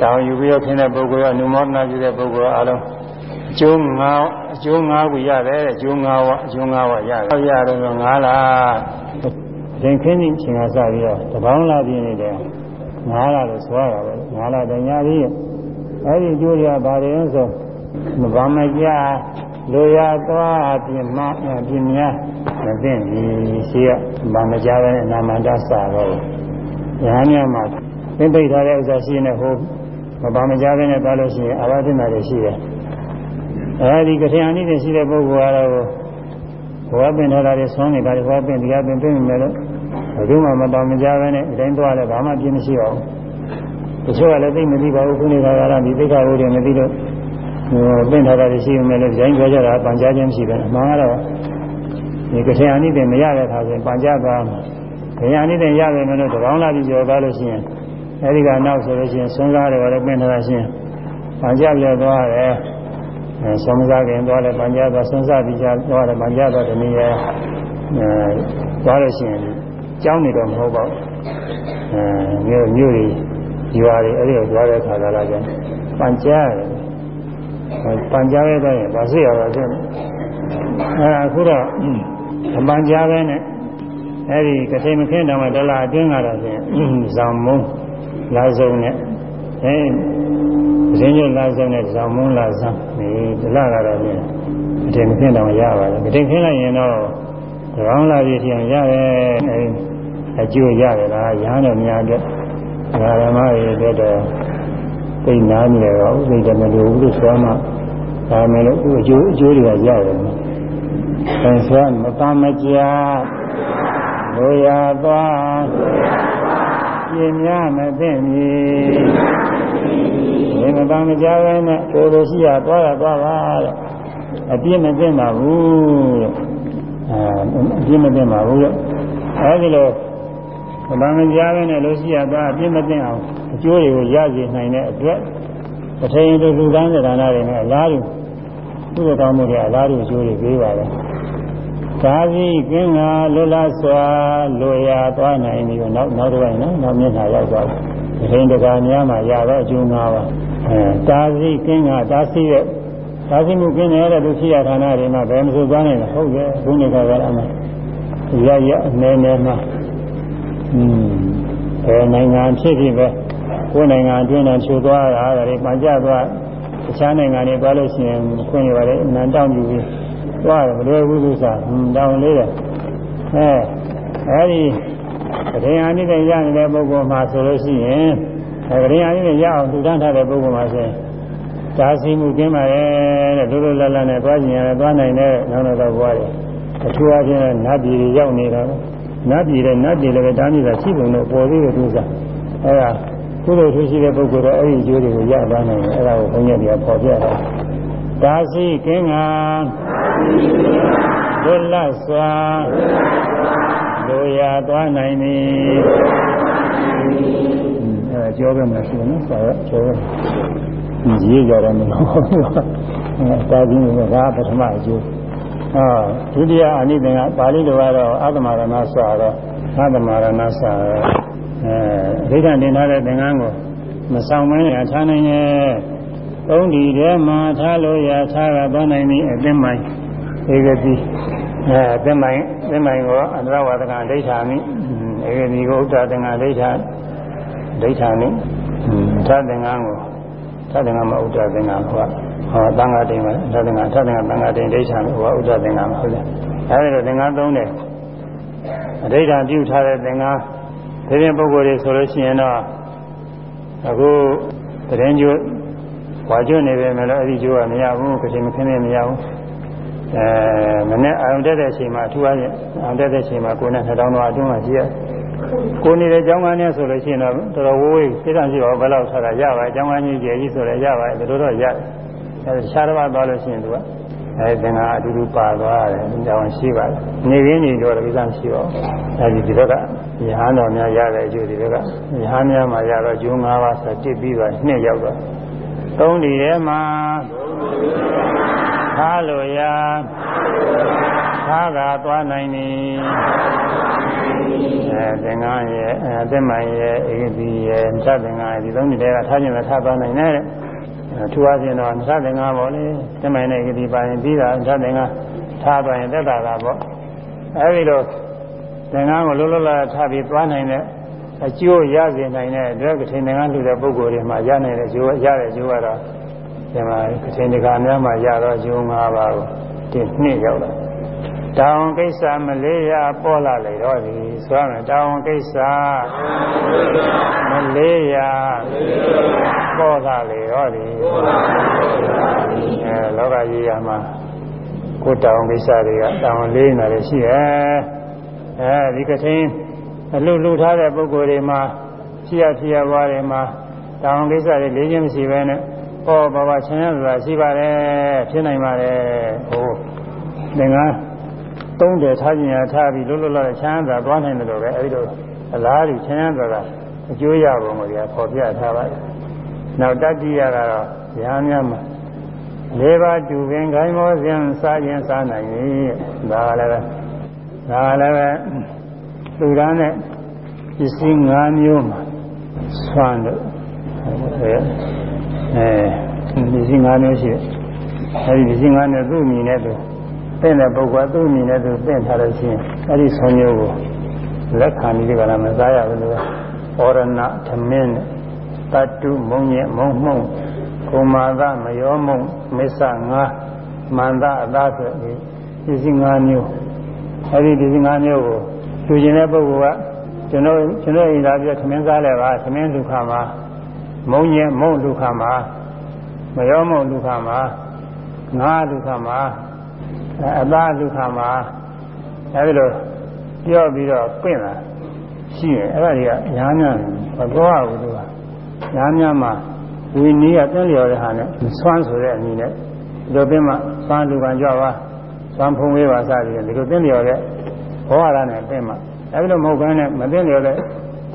တောင်းယူပြီးတော့ခင်းတဲ့ပုဂ္ဂိုလ်ကအနုမောဒနာပြုတဲ့ပုဂ္ဂိုလ်အလုံးအကျိုးငါးအကျိုးငါးခုရတယ်အကျိုးငါးဝအကျိုးငါးဝရတယ်ဟုတ်ရတယ်ဆိုငါးလားသင်ခင်းခြင်းချင်းကစပြီးတော့တပေါင်းလာပြင်းနေတယ်ငါးလားလို့ဆိုရတာပဲငါးလားတညာပြီးအဲဒီအကျိုးတွေကဘာတွေလဲဆိုမဘာမကြ လိုရသွားပြင်မပြင်များမသိဘူးရှိရဘာမကြပဲနာမန္တစာတော့ရဟန်းများမှာသင်ပိတ်ထားတဲ့ဥစ္စာရှိနေဟိုမဘာမကြပဲနဲ့သွားလို့ရှိရင်အာဝသနာတွေရှိတယ်အဲဒီကထင်အနည်းနဲ့ရှိတဲ့ပုဂ္ဂိုလ်ကတော့ဘောပင်ထားတာတွေဆွမ်းနေတာတွေဘောပင်တရားပင်ပြင်မယ်လို့ဘယ်သူမှမတော်မကြပဲနဲ့အတိုင်းသွားလဲဘာမှပြင်းမရှိအောင်တချို့ကလည်းသိမသိပါဘူးခုနေတာကလည်းဒီသိက္ခာဝိတွေမသိလို့ ဟိုပင်ထားတာတွေရှိမယ်လို့ဂျိုင်းပြောကြတာပန်ကြားခြင်းမရှိပဲအမှန်ကတော့ဒီကထင်အနည်းနဲ့မရတဲ့ခါကျရင်ပန်ကြားသွားမှာခရအနည်းနဲ့ရတယ်မယ်လို့တပေါင်းလာပြီးကြော်သွားလို့ရှိရင်အဲဒီကနောက်ဆိုလို့ရှိရင်ဆွမ်းစားတယ်လည်းပင်ထားတာရှိရင်ပန်ကြားပြသွားတယ်အဲဆုံးမစားခင်သွားတယ်ပန်ကြားသွားဆုံးစားပြီးကြသွားတယ်ပန်ကြားသွားဒီနေ့အဲသွားလို့ရှိရင်ကြောင်းနေတော့မဟုတ်ပါဘူးအဲမြို့မြို့တွေရွာတွေအဲ့ဒီကိုသွားတဲ့ခါကလာကြပန်ကြားတယ် ပန်ကြားရတဲ့ရင်ဘာဖြစ်ရပါလဲအဲအခုတော့အပန်ကြားပဲနဲ့အဲ့ဒီကထိန်မခင်းတောင်မှဒလာအတွင်းကတော့ဖြင့်ဇံမုံလာစုံနဲ့အဲရင်းရလာစုံနဲ့ဇံမုံလာစုံဒီဒလာကတော့ဖြင့်ကထိန်မခင်းတောင်ရပါတယ်ကထိန်ခင်းလိုက်ရင်တော့ကောင်းလာပြီထင်ရတယ်အဲအကျိုးရတယ်လားရဟန်းတော်များအတွက်ဓမ္မတွေအတွက်တော့သိနာနေရတော့ဥပ္ပဒေမလို့ဘူးလို့ဆိုမှ ဒါမယ်လို့အကျိုးအကျိုးတွေကရတယ်။အဲဆိုမတမကြာလိုရသွားပြင်းများမသိမီဒီမတမကြာပဲနဲ့ကိုယ်လိုရှိရသွားရသွားပါတဲ့အပြင်းမသိပါဘူးတဲ့အဲအပြင်းမသိပါဘူးတဲ့အဲဒီလိုဘာမကြားပဲနဲ့လို့ရှိရသွားအပြင်းမသိအောင်အကျိုးတွေကိုရရှိနိုင်တဲ့အတွက်ပထရင်တို့လူသားတဲ့ဒါနတွေနဲ့အလားတူ သူ့ကောင်းမှုတွေအလားတူအကျိုးတွေပေးပါလေသာသီကင်းကလွတ်လပ်စွာလိုရာသွားနိုင်ပြီနောက်နောက်တစ်ပိုင်းနော်နောက်မျက်နှာရောက်သွားတယ်ပထရင်တကာများမှာရတော့အကျိုးငါးပါအဲသာသီကင်းကသာသီရဲ့သာသီမှုကင်းတဲ့သူဖြစ်ရဌာနတွေမှာဘယ်မှဆိုသွားနိုင်လဲဟုတ်ရဲ့ဘုန်းကြီးကလည်းအမှရရအနေနဲ့မှာอืมဘယ်နိုင်ငံဖြစ်ဖြစ်ပဲကိုယ်နိုင်ငံအတွင်းနဲ့ချိုးသွားတာဒါတွေပန်ကြသွား တခြားနိုင်ငံတွေသွားလို့ရှိရင်ခွင့်ရပါတယ်အနန္တောင်းယူပြီးသွားတယ်မလွယ်ဘူးလို့ဆိုတာတောင်းလေးတယ်အဲအဲဒီပရိယာနိတဲ့ရနေတဲ့ပုဂ္ဂိုလ်မှာဆိုလို့ရှိရင်အဲပရိယာနိတဲ့ရအောင်ထူထမ်းထားတဲ့ပုဂ္ဂိုလ်မှာဆိုရင်ဒါစီမှုကင်းပါရဲ့တဲ့ဒုဒုလလနဲ့သွားကျင်ရတယ်သွားနိုင်တဲ့နောက်တော့ဘွားတယ်အထူးအချင်းနတ်ပြည်ရောက်နေတာနတ်ပြည်တဲ့နတ်ပြည်လည်းပဲတားမြစ်တာရှိပုံတော့ပေါ်သေးတယ်သူစားအဲဒါ ကုသိုလ်ထူးရှိတဲ့ပုဂ္ဂိုလ်တော့အဲ့ဒီအကျိုးတွေကိုရသွားနိုင်တယ်အဲ့ဒါကိုဘုန်းကြီးတွေကပေါ်ပြတာဒါစီကင်းကဒုလတ်စွာလိုရာသွားနိုင်သည်အဲကြောပဲမရှိဘူးနော်ဆရာကြောပဲကြီးကြတယ်မလို့တာကြီးကဒါပထမအကျိုးအာဒုတိယအနိသင်ကပါဠိတော်ကတော့အာသမရဏဆွာတော့အာသမရဏဆွာ အဲဒိဋ္ဌတင်ထားတဲ့သင်္ကန်းကိုမဆောင်မင်းရထားနိုင်ရဲ့သုံးဒီထဲမှာထားလို့ရထားကသွားနိုင်ပြီအသိမိုင်းဧကတိအဲအသိမိုင်းအသိမိုင်းကိုအန္တရဝါဒကအဋ္ဌာမိအဲဒီကိုဥဒ္ဒသင်္ဃဒိဋ္ဌဒိဋ္ဌာနိသသင်္ဃကိုသသင်္ဃမဥဒ္ဒသင်္ဃဟောဟောသံဃာတိမှာသသင်္ဃသသင်္ဃသံဃာတိဒိဋ္ဌာနိဟောဥဒ္ဒသင်္ဃမှာဟုတ်တယ်အဲဒီလိုသင်္ဃသုံးတယ်အဋိဌာပြုထားတဲ့သင်္ဃ ဒီရင်ပုဂ္ဂိုလ်တွေဆိုလို့ရှိရင်တော့အခုတရင်ကျိုးဝါကျွနေပေမဲ့လည်းအဲ့ဒီကျိုးကမရဘူးကတိမခင်းနေမရဘူးအဲမနေ့အာရုံတက်တဲ့အချိန်မှာအထူးအားဖြင့်အာရုံတက်တဲ့အချိန်မှာကိုယ်နဲ့ထောင်တော်အတွင်းမှာရှိရကိုနေတဲ့အကြောင်းကနဲ့ဆိုလို့ရှိရင်တော့တော်တော်ဝေးဝေးစိတ်ဓာတ်ရှိတော့ဘယ်လောက်ထားတာရပါအကြောင်းကကြီးကြီးကြီးဆိုလည်းရပါတယ်တော်တော်ရတယ်အဲတခြားတစ်ပါးသွားလို့ရှိရင်သူက အဲသင်္ဃာအတူတူပါသွားတယ်အကြောင်းရှိပါတယ်နေရင်းနေတော့လည်းကိစ္စမရှိပါဘူးအဲဒီဒီဘက်ကယဟန်တော်များရတဲ့အကျိုးဒီဘက်ကယဟန်များမှာရတော့ကျိုး၅ပါးဆိုတစ်ပြီးတော့နှစ်ရောက်တော့သုံးဒီထဲမှာထားလို့ရထားကသွားနိုင်နေအဲသင်္ကန်းရဲ့အဲသက်မှန်ရဲ့ဧကတိရဲ့သတ်သင်္ကန်းဒီသုံးဒီထဲကထားခြင်းနဲ့ထားသွားနိုင်တယ် ထူအားဖြင့်တော့သတ်သင်္ကန်းပေါ့လေသက်မှန်တဲ့ဧကတိပါရင်ပြီးတာသတ်သင်္ကန်းထားသွားရင်သက်တာကပေါ့အဲဒီလိုသင်္ကန်းကိုလုံးလုံးလာထားပြီးသွားနိုင်တဲ့အကျိုးရစေနိုင်တဲ့အတွက်ကထိန်သင်္ကန်းလူတဲ့ပုဂ္ဂိုလ်တွေမှာရနိုင်တဲ့အကျိုးရတဲ့အကျိုးကတော့ဒီမှာကထိန်တကာများမှာရတော့ကျိုး၅ပါးကိုတင်နှစ်ရောက်လာ တောင်ကိစ္စမလေးရပေါ်လာလေတော့ဒီဆိုရမယ်တောင်ကိစ္စမလေးရပေါ်လာလေတော့ဒီအဲလောကကြီးရမှာကိုတောင်ကိစ္စတွေကတောင်လေးနေတယ်ရှိရဲ့အဲဒီကထိန်အလုလုထားတဲ့ပုဂ္ဂိုလ်တွေမှာဖြစ်ရဖြစ်ရဘွားတွေမှာတောင်ကိစ္စတွေလေးချင်းမရှိဘဲနဲ့ဟောဘာဘာချင်းရဆိုတာရှိပါတယ်ဖြစ်နိုင်ပါတယ်ဟိုသင်္ကန်း သုံးတယ်ထားခြင်းရထားပြီးလွတ်လွတ်လပ်လပ်ချမ်းသာသွားနိုင်တယ်လို့ပဲအဲဒီလိုအလားတူချမ်းသာတာအကျိုးရပုံကိုပေါ်ပြထားပါတယ်နောက်တတိယကတော့ဉာဏ်များမှာလေးပါးတူပင်ခိုင်းမောစဉ်စားခြင်းစားနိုင်ပြီဒါလည်းပဲဒါလည်းပဲလူရန်နဲ့ပစ္စည်း၅မျိုးမှာဆွမ်းလို့အဲပစ္စည်း၅မျိုးရှိတယ်အဲဒီပစ္စည်း၅မျိုးသူ့မြင်တဲ့သူ သင်တဲ့ပုဂ္ဂိုလ်သူ့မြင်တဲ့သူသင်ထားလို့ရှိရင်အဲဒီဆွမ်းမျိုးကိုလက်ခံပြီးကြတာမစားရဘူးလို့ဩရဏသမင်းနဲ့တတုမုံညက်မုံမှုံကုမာသမယောမုံမစ္ဆငါမန္တအသာဆိုဒီပစ္စည်း၅မျိုးအဲဒီပစ္စည်း၅မျိုးကိုသူကျင်တဲ့ပုဂ္ဂိုလ်ကကျွန်တော်ကျွန်တော်အိမ်သာပြသမင်းစားလဲပါသမင်းဒုက္ခမှာမုံညက်မုံဒုက္ခမှာမယောမုံဒုက္ခမှာငါဒုက္ခမှာ အသာဒုက္ခမှာအဲဒီလိုပြောပြီးတော့ပြင့်လာရှိရင်အဲ့ဒါတွေကညားများမသွားဘူးသူကညားများမှာဝီနည်းကတန်းလျော်တဲ့ဟာနဲ့ဆွမ်းဆိုတဲ့အနေနဲ့ဒီလိုပြင်းမှဆွမ်းလူကံကြွပါဆွမ်းဖုံးဝေးပါစသည်ဒီလိုတန်းလျော်တဲ့ဘောရနဲ့ပြင်းမှအဲဒီလိုမဟုတ်ဘဲနဲ့မသိလျော်တဲ့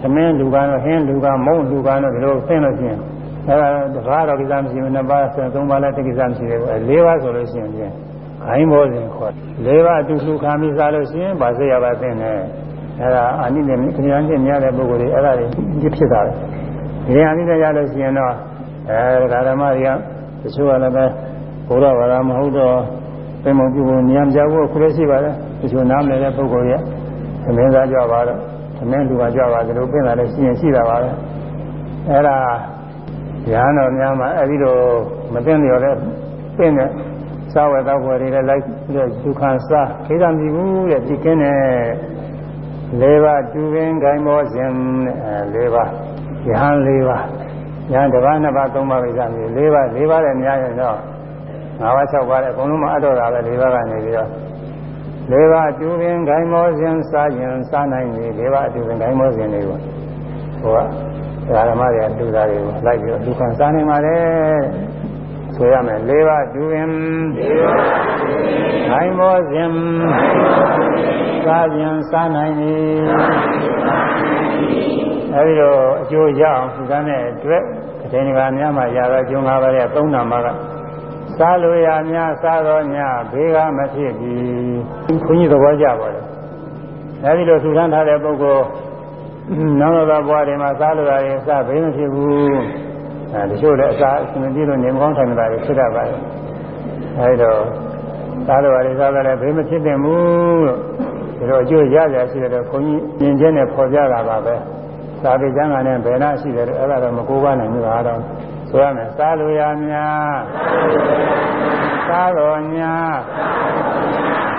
သမင်းလူကတော့ဟင်းလူကမုံလူကတော့ဒီလိုသိလို့ရှိရင်အဲဒါတကားတော့ကိစ္စမရှိဘူးနှစ်ပါးဆယ်သုံးပါးလည်းတိကိစ္စမရှိဘူးအဲလေးပါးဆိုလို့ရှိရင် ပြင်ခိုင်းဘောစဉ်ခေါ်လေးပါးအတူတူခံပြီးစားလို့ရှိရင်ဗာစေရပါသိနေအဲဒါအာနိနဲ့ခဏန်းချင်းများတဲ့ပုဂ္ဂိုလ်တွေအဲဒါတွေဖြစ်တာပဲဒီအာနိနဲ့ရလို့ရှိရင်တော့အဲဒါဓမ္မတွေကတချို့ကလည်းပဲဘုရားဘာသာမဟုတ်တော့ပြင်မပြုဖို့ဉာဏ်ကြောက်ဖို့ခရက်ရှိပါတယ်တချို့နားမလည်တဲ့ပုဂ္ဂိုလ်ရဲ့သမင်းသားကြွပါတော့သမင်းလူကကြွပါသလိုပြင်လာလည်းရှိရင်ရှိတာပါပဲအဲ့ဒါရဟန်းတော်များမှာအဲ့ဒီလိုမသိလျော်တဲ့ပြင်တဲ့ စားဝယ်တော့ွယ်တွေလည်းလိုက်ပြီးတော့ဒုက္ခစားခေတ္တမရှိဘူးတဲ့ဒီကင်းတဲ့လေးပါးတူပင်ခိုင်မောစဉ်အဲလေးပါးရဟန်းလေးပါးရဟန်းတစ်ပါးနှစ်ပါးသုံးပါးပဲစားပြီလေးပါးလေးပါးနဲ့များရင်တော့၅ပါး၆ပါးနဲ့အကုန်လုံးမအပ်တော့တာပဲလေးပါးကနေပြီးတော့လေးပါးတူပင်ခိုင်မောစဉ်စားခြင်းစားနိုင်ပြီလေးပါးတူပင်ခိုင်မောစဉ်တွေကိုဟိုကဓမ္မတွေတူတာတွေကိုလိုက်ပြီးတော့ဒုက္ခစားနိုင်ပါတယ် ဆိုရမယ်လေးပါးတူရင်ခိုင်မောစဉ်စားခြင်းစားနိုင်ပြီအဲဒီတော့အကျိုးရအောင်သူကတဲ့အတွက်အချိန်ကများမှရတော့ကျုံလာပါတဲ့သုံးနာမှာကစားလို့ရများစားတော့ညဘေးကမဖြစ်ဘူးခွန်ကြီးသဘောကျပါလေအဲဒီလိုသူထမ်းထားတဲ့ပုဂ္ဂိုလ်နောက်တော့ဘွားတွေမှာစားလို့ရတယ်စားဘေးမဖြစ်ဘူး အဲတချို့လည်းအစားအစမပြေလို့နေမကောင်းထိုင်မလာတွေဖြစ်တတ်ပါတယ်အဲဒီတော့စားလို့ရတယ်စားတယ်လည်းဘေးမဖြစ်သင့်ဘူးလို့ဒါတော့အကျိုးရကြရှိတယ်ခွန်ကြီးမြင်ချင်းနဲ့ဖော်ပြတာပါပဲသာပေကျမ်းကလည်းဘယ်နှရှိတယ်အဲ့ဒါတော့မကိုးပါနိုင်ဘူးလားတော့ဆိုရမယ်စားလို့ရများစားတော်ညာ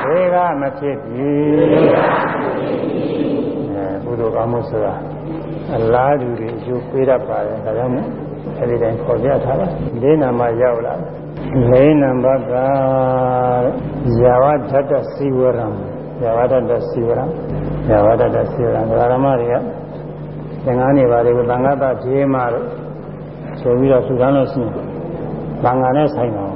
ဘေကမဖြစ်ပြီအဲဘုဒ္ဓကောင်းမှုဆိုတာအလားတူတွေအကျိုးပေးတတ်ပါတယ်ဒါကြောင့်မို့ အဲဒီတိုင်းခေါ်ပြထားတာလေးနာမရောက်လာလေးနံပါတ်ကဇာဝတ္တစီဝရံဇာဝတ္တစီဝရံဇာဝတ္တစီဝရံဓမ္မတွေကသင်္ကန်းနေပါလေသံဃာတထေးမတို့ဆိုပြီးတော့ထူထမ်းလို့ရှိရင်သံဃာနဲ့ဆိုင်တော့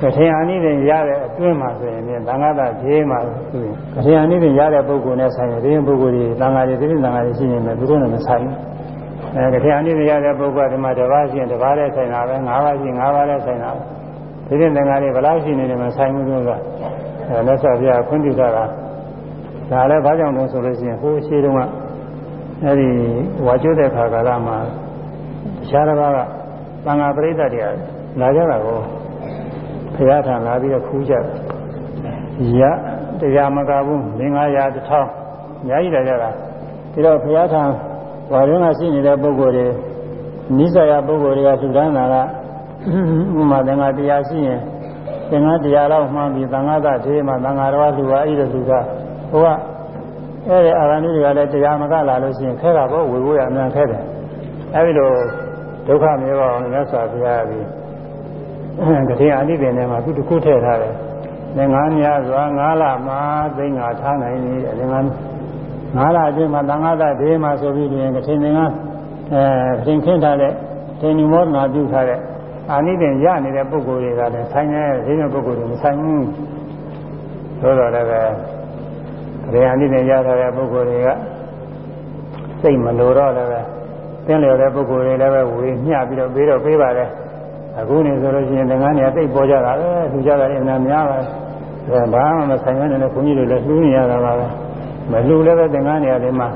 ကထေအာနိသင်ရတဲ့အတွင်းမှာဆိုရင်သံဃာတထေးမှာဆိုရင်ကထေအာနိသင်ရတဲ့ပုဂ္ဂိုလ်နဲ့ဆိုင်ရင်ဒီရင်ပုဂ္ဂိုလ်တွေသံဃာတွေဒီရင်သံဃာတွေရှိနေမယ်သူတို့နဲ့မဆိုင်ဘူး အဲကထေအာနိသင်ရတဲ့ပုဂ္ဂိုလ်ကဒီမှာတစ်ပါးရှိရင်တစ်ပါးနဲ့ဆိုင်တာပဲ၅ပါးရှိ၅ပါးနဲ့ဆိုင်တာပဲဒီရင်သံဃာတွေဘယ်လောက်ရှိနေတယ်မဆိုင်ဘူးလို့ကအဲလက်ဆော့ပြခွင့်ပြုတာကဒါလည်းဘာကြောင့်လဲဆိုလို့ရှိရင်ဟိုးရှိတုန်းကအဲဒီဝါကျွတ်တဲ့ခါကာလမှာတခြားတစ်ပါးကသံဃာပရိသတ်တွေလာကြတာကိုဘုရားထံလာပြီးတော့ခူးကြတယ်ရတရားမကဘူးလင်္ကာရာတစ်ထောင်အများကြီးလာကြတာပြီးတော့ဘုရားထံ ဝါရင်းကရှိနေတဲ့ပုဂ္ဂိုလ်တွေနိစ္စရာပုဂ္ဂိုလ်တွေကထူထမ်းတာကဥမာသင်္ဃာတရားရှိရင်သင်္ဃာတရားလောက်မှန်ပြီးသံဃာသထေးမှာသံဃာတော်လူပါအဲ့ဒီလူကဟိုကအဲ့ဒီအာရဏိတွေကလည်းတရားမကလာလို့ရှိရင်ခဲတာပေါ့ဝေဝေးရအများခဲတယ်အဲ့ဒီလိုဒုက္ခမြေပါအောင်မြတ်စွာဘုရားပြီးကတိအနိပင်ထဲမှာသူတခုထည့်ထားတယ်။ငငါးများစွာငါးလမှာသိငါထားနိုင်ပြီ။ငငါး ငါးလအတွင်းမှာသံဃာတဒေးမှာဆိုပြီးရင်ကတိသင်္ကအဲကတိခင်းထားတဲ့တေနိမောနာပြုထားတဲ့အာနိပင်ရနေတဲ့ပုဂ္ဂိုလ်တွေကလည်းဆိုင်တဲ့ဈေးတဲ့ပုဂ္ဂိုလ်တွေမဆိုင်ဘူး။သို့တော်လည်းပဲကတိအာနိပင်ရထားတဲ့ပုဂ္ဂိုလ်တွေကစိတ်မလိုတော့လည်းပဲသင်လျော်တဲ့ပုဂ္ဂိုလ်တွေလည်းပဲဝေမျှပြီးတော့ပေးတော့ပေးပါတယ်အခုနေဆိုလို့ရှိရင်သင်္ကန်းတွေကတိတ်ပေါ်ကြတာပဲသူကြတာလည်းအများများပဲအဲဘာမှမဆိုင်ရတဲ့ခွန်ကြီးတွေလည်းလှူးနေရတာပါပဲ မလှူလည်းပဲသင်္ကန်းတွေကဒီမှာ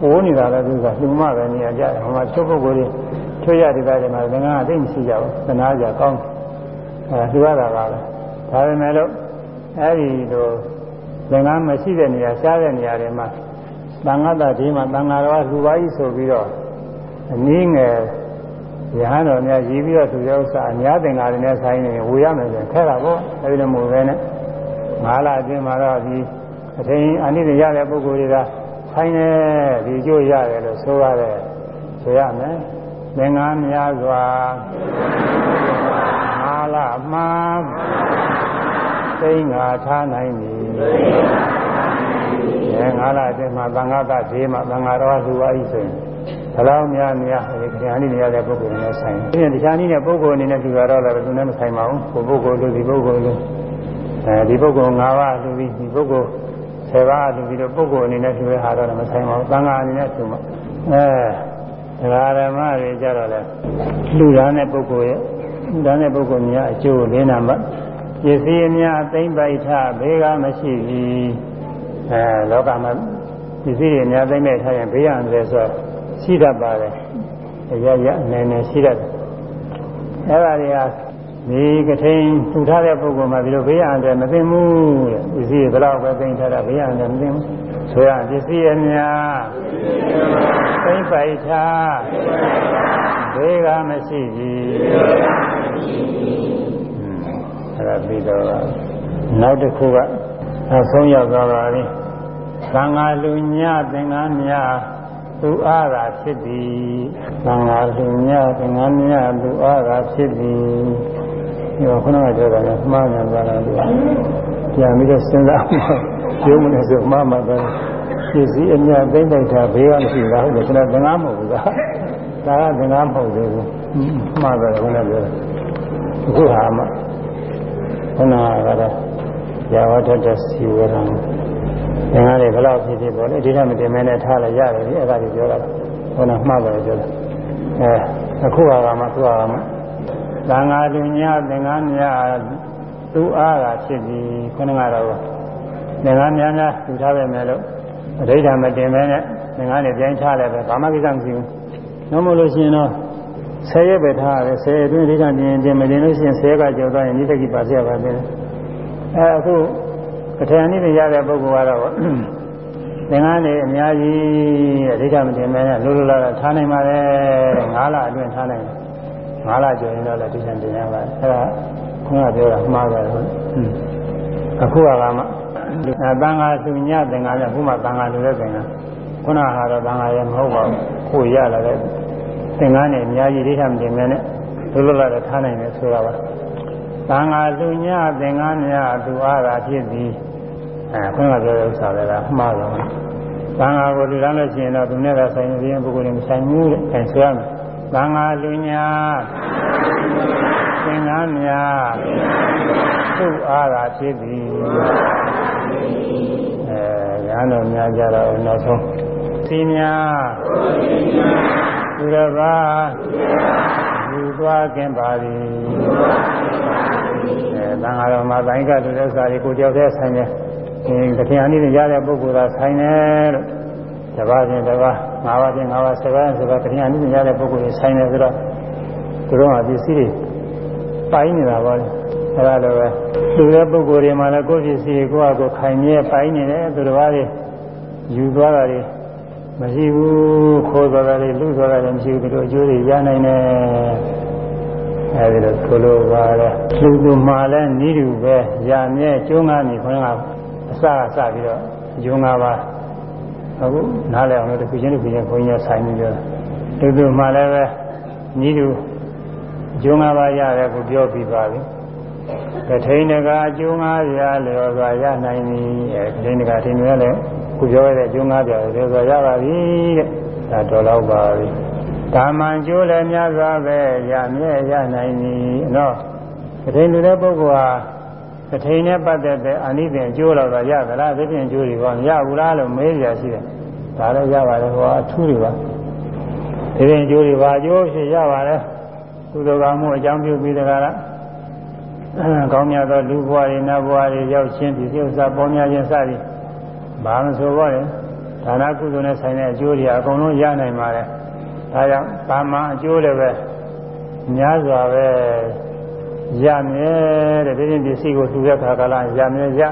ပိုးနေတာလည်းသူကလှူမှပဲနေရကြတယ်ဟိုမှာချုပ်ပုဂ္ဂိုလ်တွေချွတ်ရတဲ့တိုင်းမှာသင်္ကန်းကတိတ်မရှိကြဘူးသနာကြကောင်းအဲလှူရတာပါပဲဒါပေမဲ့လို့အဲဒီလိုသင်္ကန်းမရှိတဲ့နေရာရှားတဲ့နေရာတွေမှာသံဃာတဒီမှာသံဃာတော်ကလှူပါကြီးဆိုပြီးတော့အနည်းငယ်ရဟန်းတော်များရည်ပြီးတော့သူရဲ့ဥစ္စာအများသင်္ကားတွေနဲ့ဆိုင်နေဝေရမယ်ဆိုရင်ခဲတာပေါ့အဲဒီလိုမျိုးပဲနဲ့ငါးလအတွင်းမှာတော့ဒီ အထင်အနိစ္စရတဲ့ပုဂ္ဂိုလ်တွေကဆိုင်နေဒီကျိုးရတယ်လို့ဆိုရတယ်ဆိုရမယ်သင်္ကားများစွာငါးလမှာသိငါထားနိုင်ပြီအဲငါးလအတွင်းမှာသံဃာတဈေးမှာသံဃာတော်လူပါဤဆိုရင်ဘလောက်များများဒီခဏနည်းနေရတဲ့ပုဂ္ဂိုလ်နဲ့ဆိုင်တယ်။ဒီတရားနည်းနဲ့ပုဂ္ဂိုလ်အနေနဲ့သူကတော့လည်းသူနဲ့မဆိုင်ပါဘူး။ကိုပုဂ္ဂိုလ်လူဒီပုဂ္ဂိုလ်လူအဲဒီပုဂ္ဂိုလ်၅ပါးလူပြီးဒီပုဂ္ဂိုလ် ၁၀ပါးလူပြီးတော့ပုဂ္ဂိုလ်အနေနဲ့သူရဲ့ဟာတော့မဆိုင်ပါဘူး။သံဃာအနေနဲ့သူမှအဲဒကာရမတွေကြတော့လေလူသားနဲ့ပုဂ္ဂိုလ်ရဲ့လူသားနဲ့ပုဂ္ဂိုလ်များအကျိုးလင်းနာမှာပစ္စည်းအများသိမ့်ပိုက်ထဘေးကမရှိဘူး။အဲလောကမှာပစ္စည်းတွေအများသိမ့်မဲ့ထားရင်ဘေးရတယ်ဆိုတော့ရှိတတ်ပါတယ်ရရအနေနဲ့ရှိတတ်တယ်အဲ့ဒါတွေက ဒီကထိန်ထူထားတဲ့ပုဂ္ဂိုလ်မှာဒီလိုဘေးရန်တယ်မသိဘူးတဲ့ပစ္စည်းဘယ်တော့ပဲသိထားတာဘေးရန်တယ်မသိဘူးဆိုရပစ္စည်းအများသိပိုက်ထားဘေးကမရှိဘူးအဲ့ဒါပြီးတော့နောက်တစ်ခုကနောက်ဆုံးရောက်သွားပါပြီသံဃာလူညသင်္ကန်းများသူအားသာဖြစ်သည်သံဃာလူညသင်္ကန်းများသူအားသာဖြစ်သည် ဒီကခုနကပြောတာကမှားနေပါလားသူပြန်ပြီးတော့စဉ်းစားပြောမနေဆိုမှားမှာပဲပစ္စည်းအများသိမ့်တိုက်တာဘေးကမရှိတာဟုတ်တယ်ကျွန်တော်သင်္ကန်းမဟုတ်ဘူးကဒါကသင်္ကန်းမဟုတ်သေးဘူးမှားတယ်ခုနကပြောတယ်အခုဟာမှခုနကတော့ယာဝတ္တစီဝရံသင်္ကားတွေဘယ်လောက်ဖြစ်ဖြစ်ပေါ့လေဒီထက်မတင်မဲနဲ့ထားလိုက်ရတယ်ဒီအဲ့ဒါကြီးပြောတာဟိုနာမှားတယ်ပြောတာအဲအခုဟာကမှသူဟာကမှ သံဃာလူညာသင်္ကားများသူအားကဖြစ်ပြီးခုနကတော့သင်္ကားများများသူထားပဲမယ်လို့အဋ္ဌာမတင်မဲနဲ့သင်္ကားတွေပြန်ချလိုက်ပဲဘာမှကိစ္စမရှိဘူး။နှမလို့ရှိရင်တော့ဆယ်ရက်ပဲထားရတယ်ဆယ်အတွင်းဒိဋ္ဌာတင်တင်မတင်လို့ရှိရင်ဆယ်ကကျော်သွားရင်ဒီတက္ကိပါပြပါသေးတယ်။အဲအခုပဋ္ဌာန်းနည်းရတဲ့ပုဂ္ဂိုလ်ကတော့သင်္ကန်းတွေအများကြီးတဲ့ဒိဋ္ဌမတင်မဲနဲ့လိုလိုလာတာထားနိုင်ပါလေ9လအတွင်းထားနိုင်တယ် 9လကျော်ရင်တော့လည်းဒိဋ္ဌတင်ရပါတယ်အဲ့ဒါခုနကပြောတာမှားတယ်ဟုတ်အခုကမှအဲတန်ဃာသူညသင်္ကန်းနဲ့ခုမှတန်ဃာလူတဲ့သင်္ကန်းခုနဟာတော့တန်ဃာရဲ့မဟုတ်ပါဘူးကိုရလာတဲ့သင်္ကန်းနဲ့အများကြီးဒိဋ္ဌမတင်မဲနဲ့လိုလိုလာတာထားနိုင်တယ်ဆိုတာပါသံဃာသူညသင်္ကန်းများသူအားသာဖြစ်သည်အဲခွင့်ကပြောတဲ့ဥစ္စာလည်းမှားတော့သံဃာကိုလူတန်းလို့ရှိရင်တော့သူနဲ့ကဆိုင်နေရင်ပုဂ္ဂိုလ်တွေမဆိုင်ဘူးတဲ့အဲဆိုရမယ် သံဃာလူညာသင်္ကန်းများသူအားသာဖြစ်သည်အဲညာတော်များကြတော့နောက်ဆုံးသီများသူတစ်ပါးယူသွားခြင်းပါသည်အဲသံဃာတော်မှာတိုင်းကတူတဲ့စာတွေကိုကြောက်တဲ့ဆိုင်တယ်အင်းတခင်အနည်းရတဲ့ပုဂ္ဂိုလ်သာဆိုင်တယ်လို့တပါးချင်းတပါးငါးပါးချင်းငါးပါးဆယ်ပါးဆိုတော့တခင်အနည်းရတဲ့ပုဂ္ဂိုလ်ကြီးဆိုင်တယ်ဆိုတော့သူတို့ကပစ္စည်းတွေပိုင်းနေတာပါလေအဲဒါလိုပဲသူတဲ့ပုဂ္ဂိုလ်တွေမှာလည်းကိုယ့်ပစ္စည်းကိုယ့်အကိုခိုင်မြဲပိုင်းနေတယ်သူတော်ဘာတွေယူသွားတာတွေမရှိဘူးခိုးသွားတာတွေလူသွားတာတွေမရှိဘူးသူတို့အကျိုးတွေရနိုင်တယ်အဲဒီလိုဆိုလိုပါတယ်လူသူမှာလည်းဤတူပဲရမြဲကျိုးငါမြခွင့်ကအစအစပြီးတော့အကျိုးငါပါ အခုနားလည်အောင်လို့တစ်ခုချင်းတစ်ခုချင်းခွင့်ရဆိုင်ပြီးပြောလူသူမှာလည်းပဲဤတူအကျိုးငါပါရတယ်ကိုပြောပြီးပါပြီကထိန်တကာအကျိုးငါရလျော်စွာရနိုင်ပြီအဲကထိန်တကာထိန်ရလည်းခုပြောရတဲ့အကျိုးငါပြတယ်ဆိုရပါပြီတဲ့ဒါတော်တော့ပါပြီတာမန်ကျိုးလည်းများစွာပဲရမြဲရနိုင်ပြီနော်ကထိန်လူတဲ့ပုဂ္ဂိုလ်ဟာ ကထိန်နဲ့ပတ်သက်တဲ့အနိသင်အကျိုးတော့ရသလားသိပြင်အကျိုးတွေကမရဘူးလားလို့မေးကြရှိတယ်ဒါလည်းရပါတယ်ဟောအထူးတွေပါဒီပြင်အကျိုးတွေပါအကျိုးဖြစ်ရပါတယ်ကုသိုလ်ကောင်းမှုအကြောင်းပြုပြီးတကားလားကောင်းမြတ်သောလူဘဝတွေနတ်ဘဝတွေရောက်ချင်းဒီဥစ္စာပေါ်များခြင်းစသည်ဘာမဆိုပါလဲဒါနကုသိုလ်နဲ့ဆိုင်တဲ့အကျိုးတွေအကုန်လုံးရနိုင်ပါတယ်ဒါကြောင့်ပါမအကျိုးလည်းပဲများစွာပဲ ရမြဲတဲ့ဒီရင်ပစ္စည်းကိုသူတဲ့ခါကလာရမြဲရ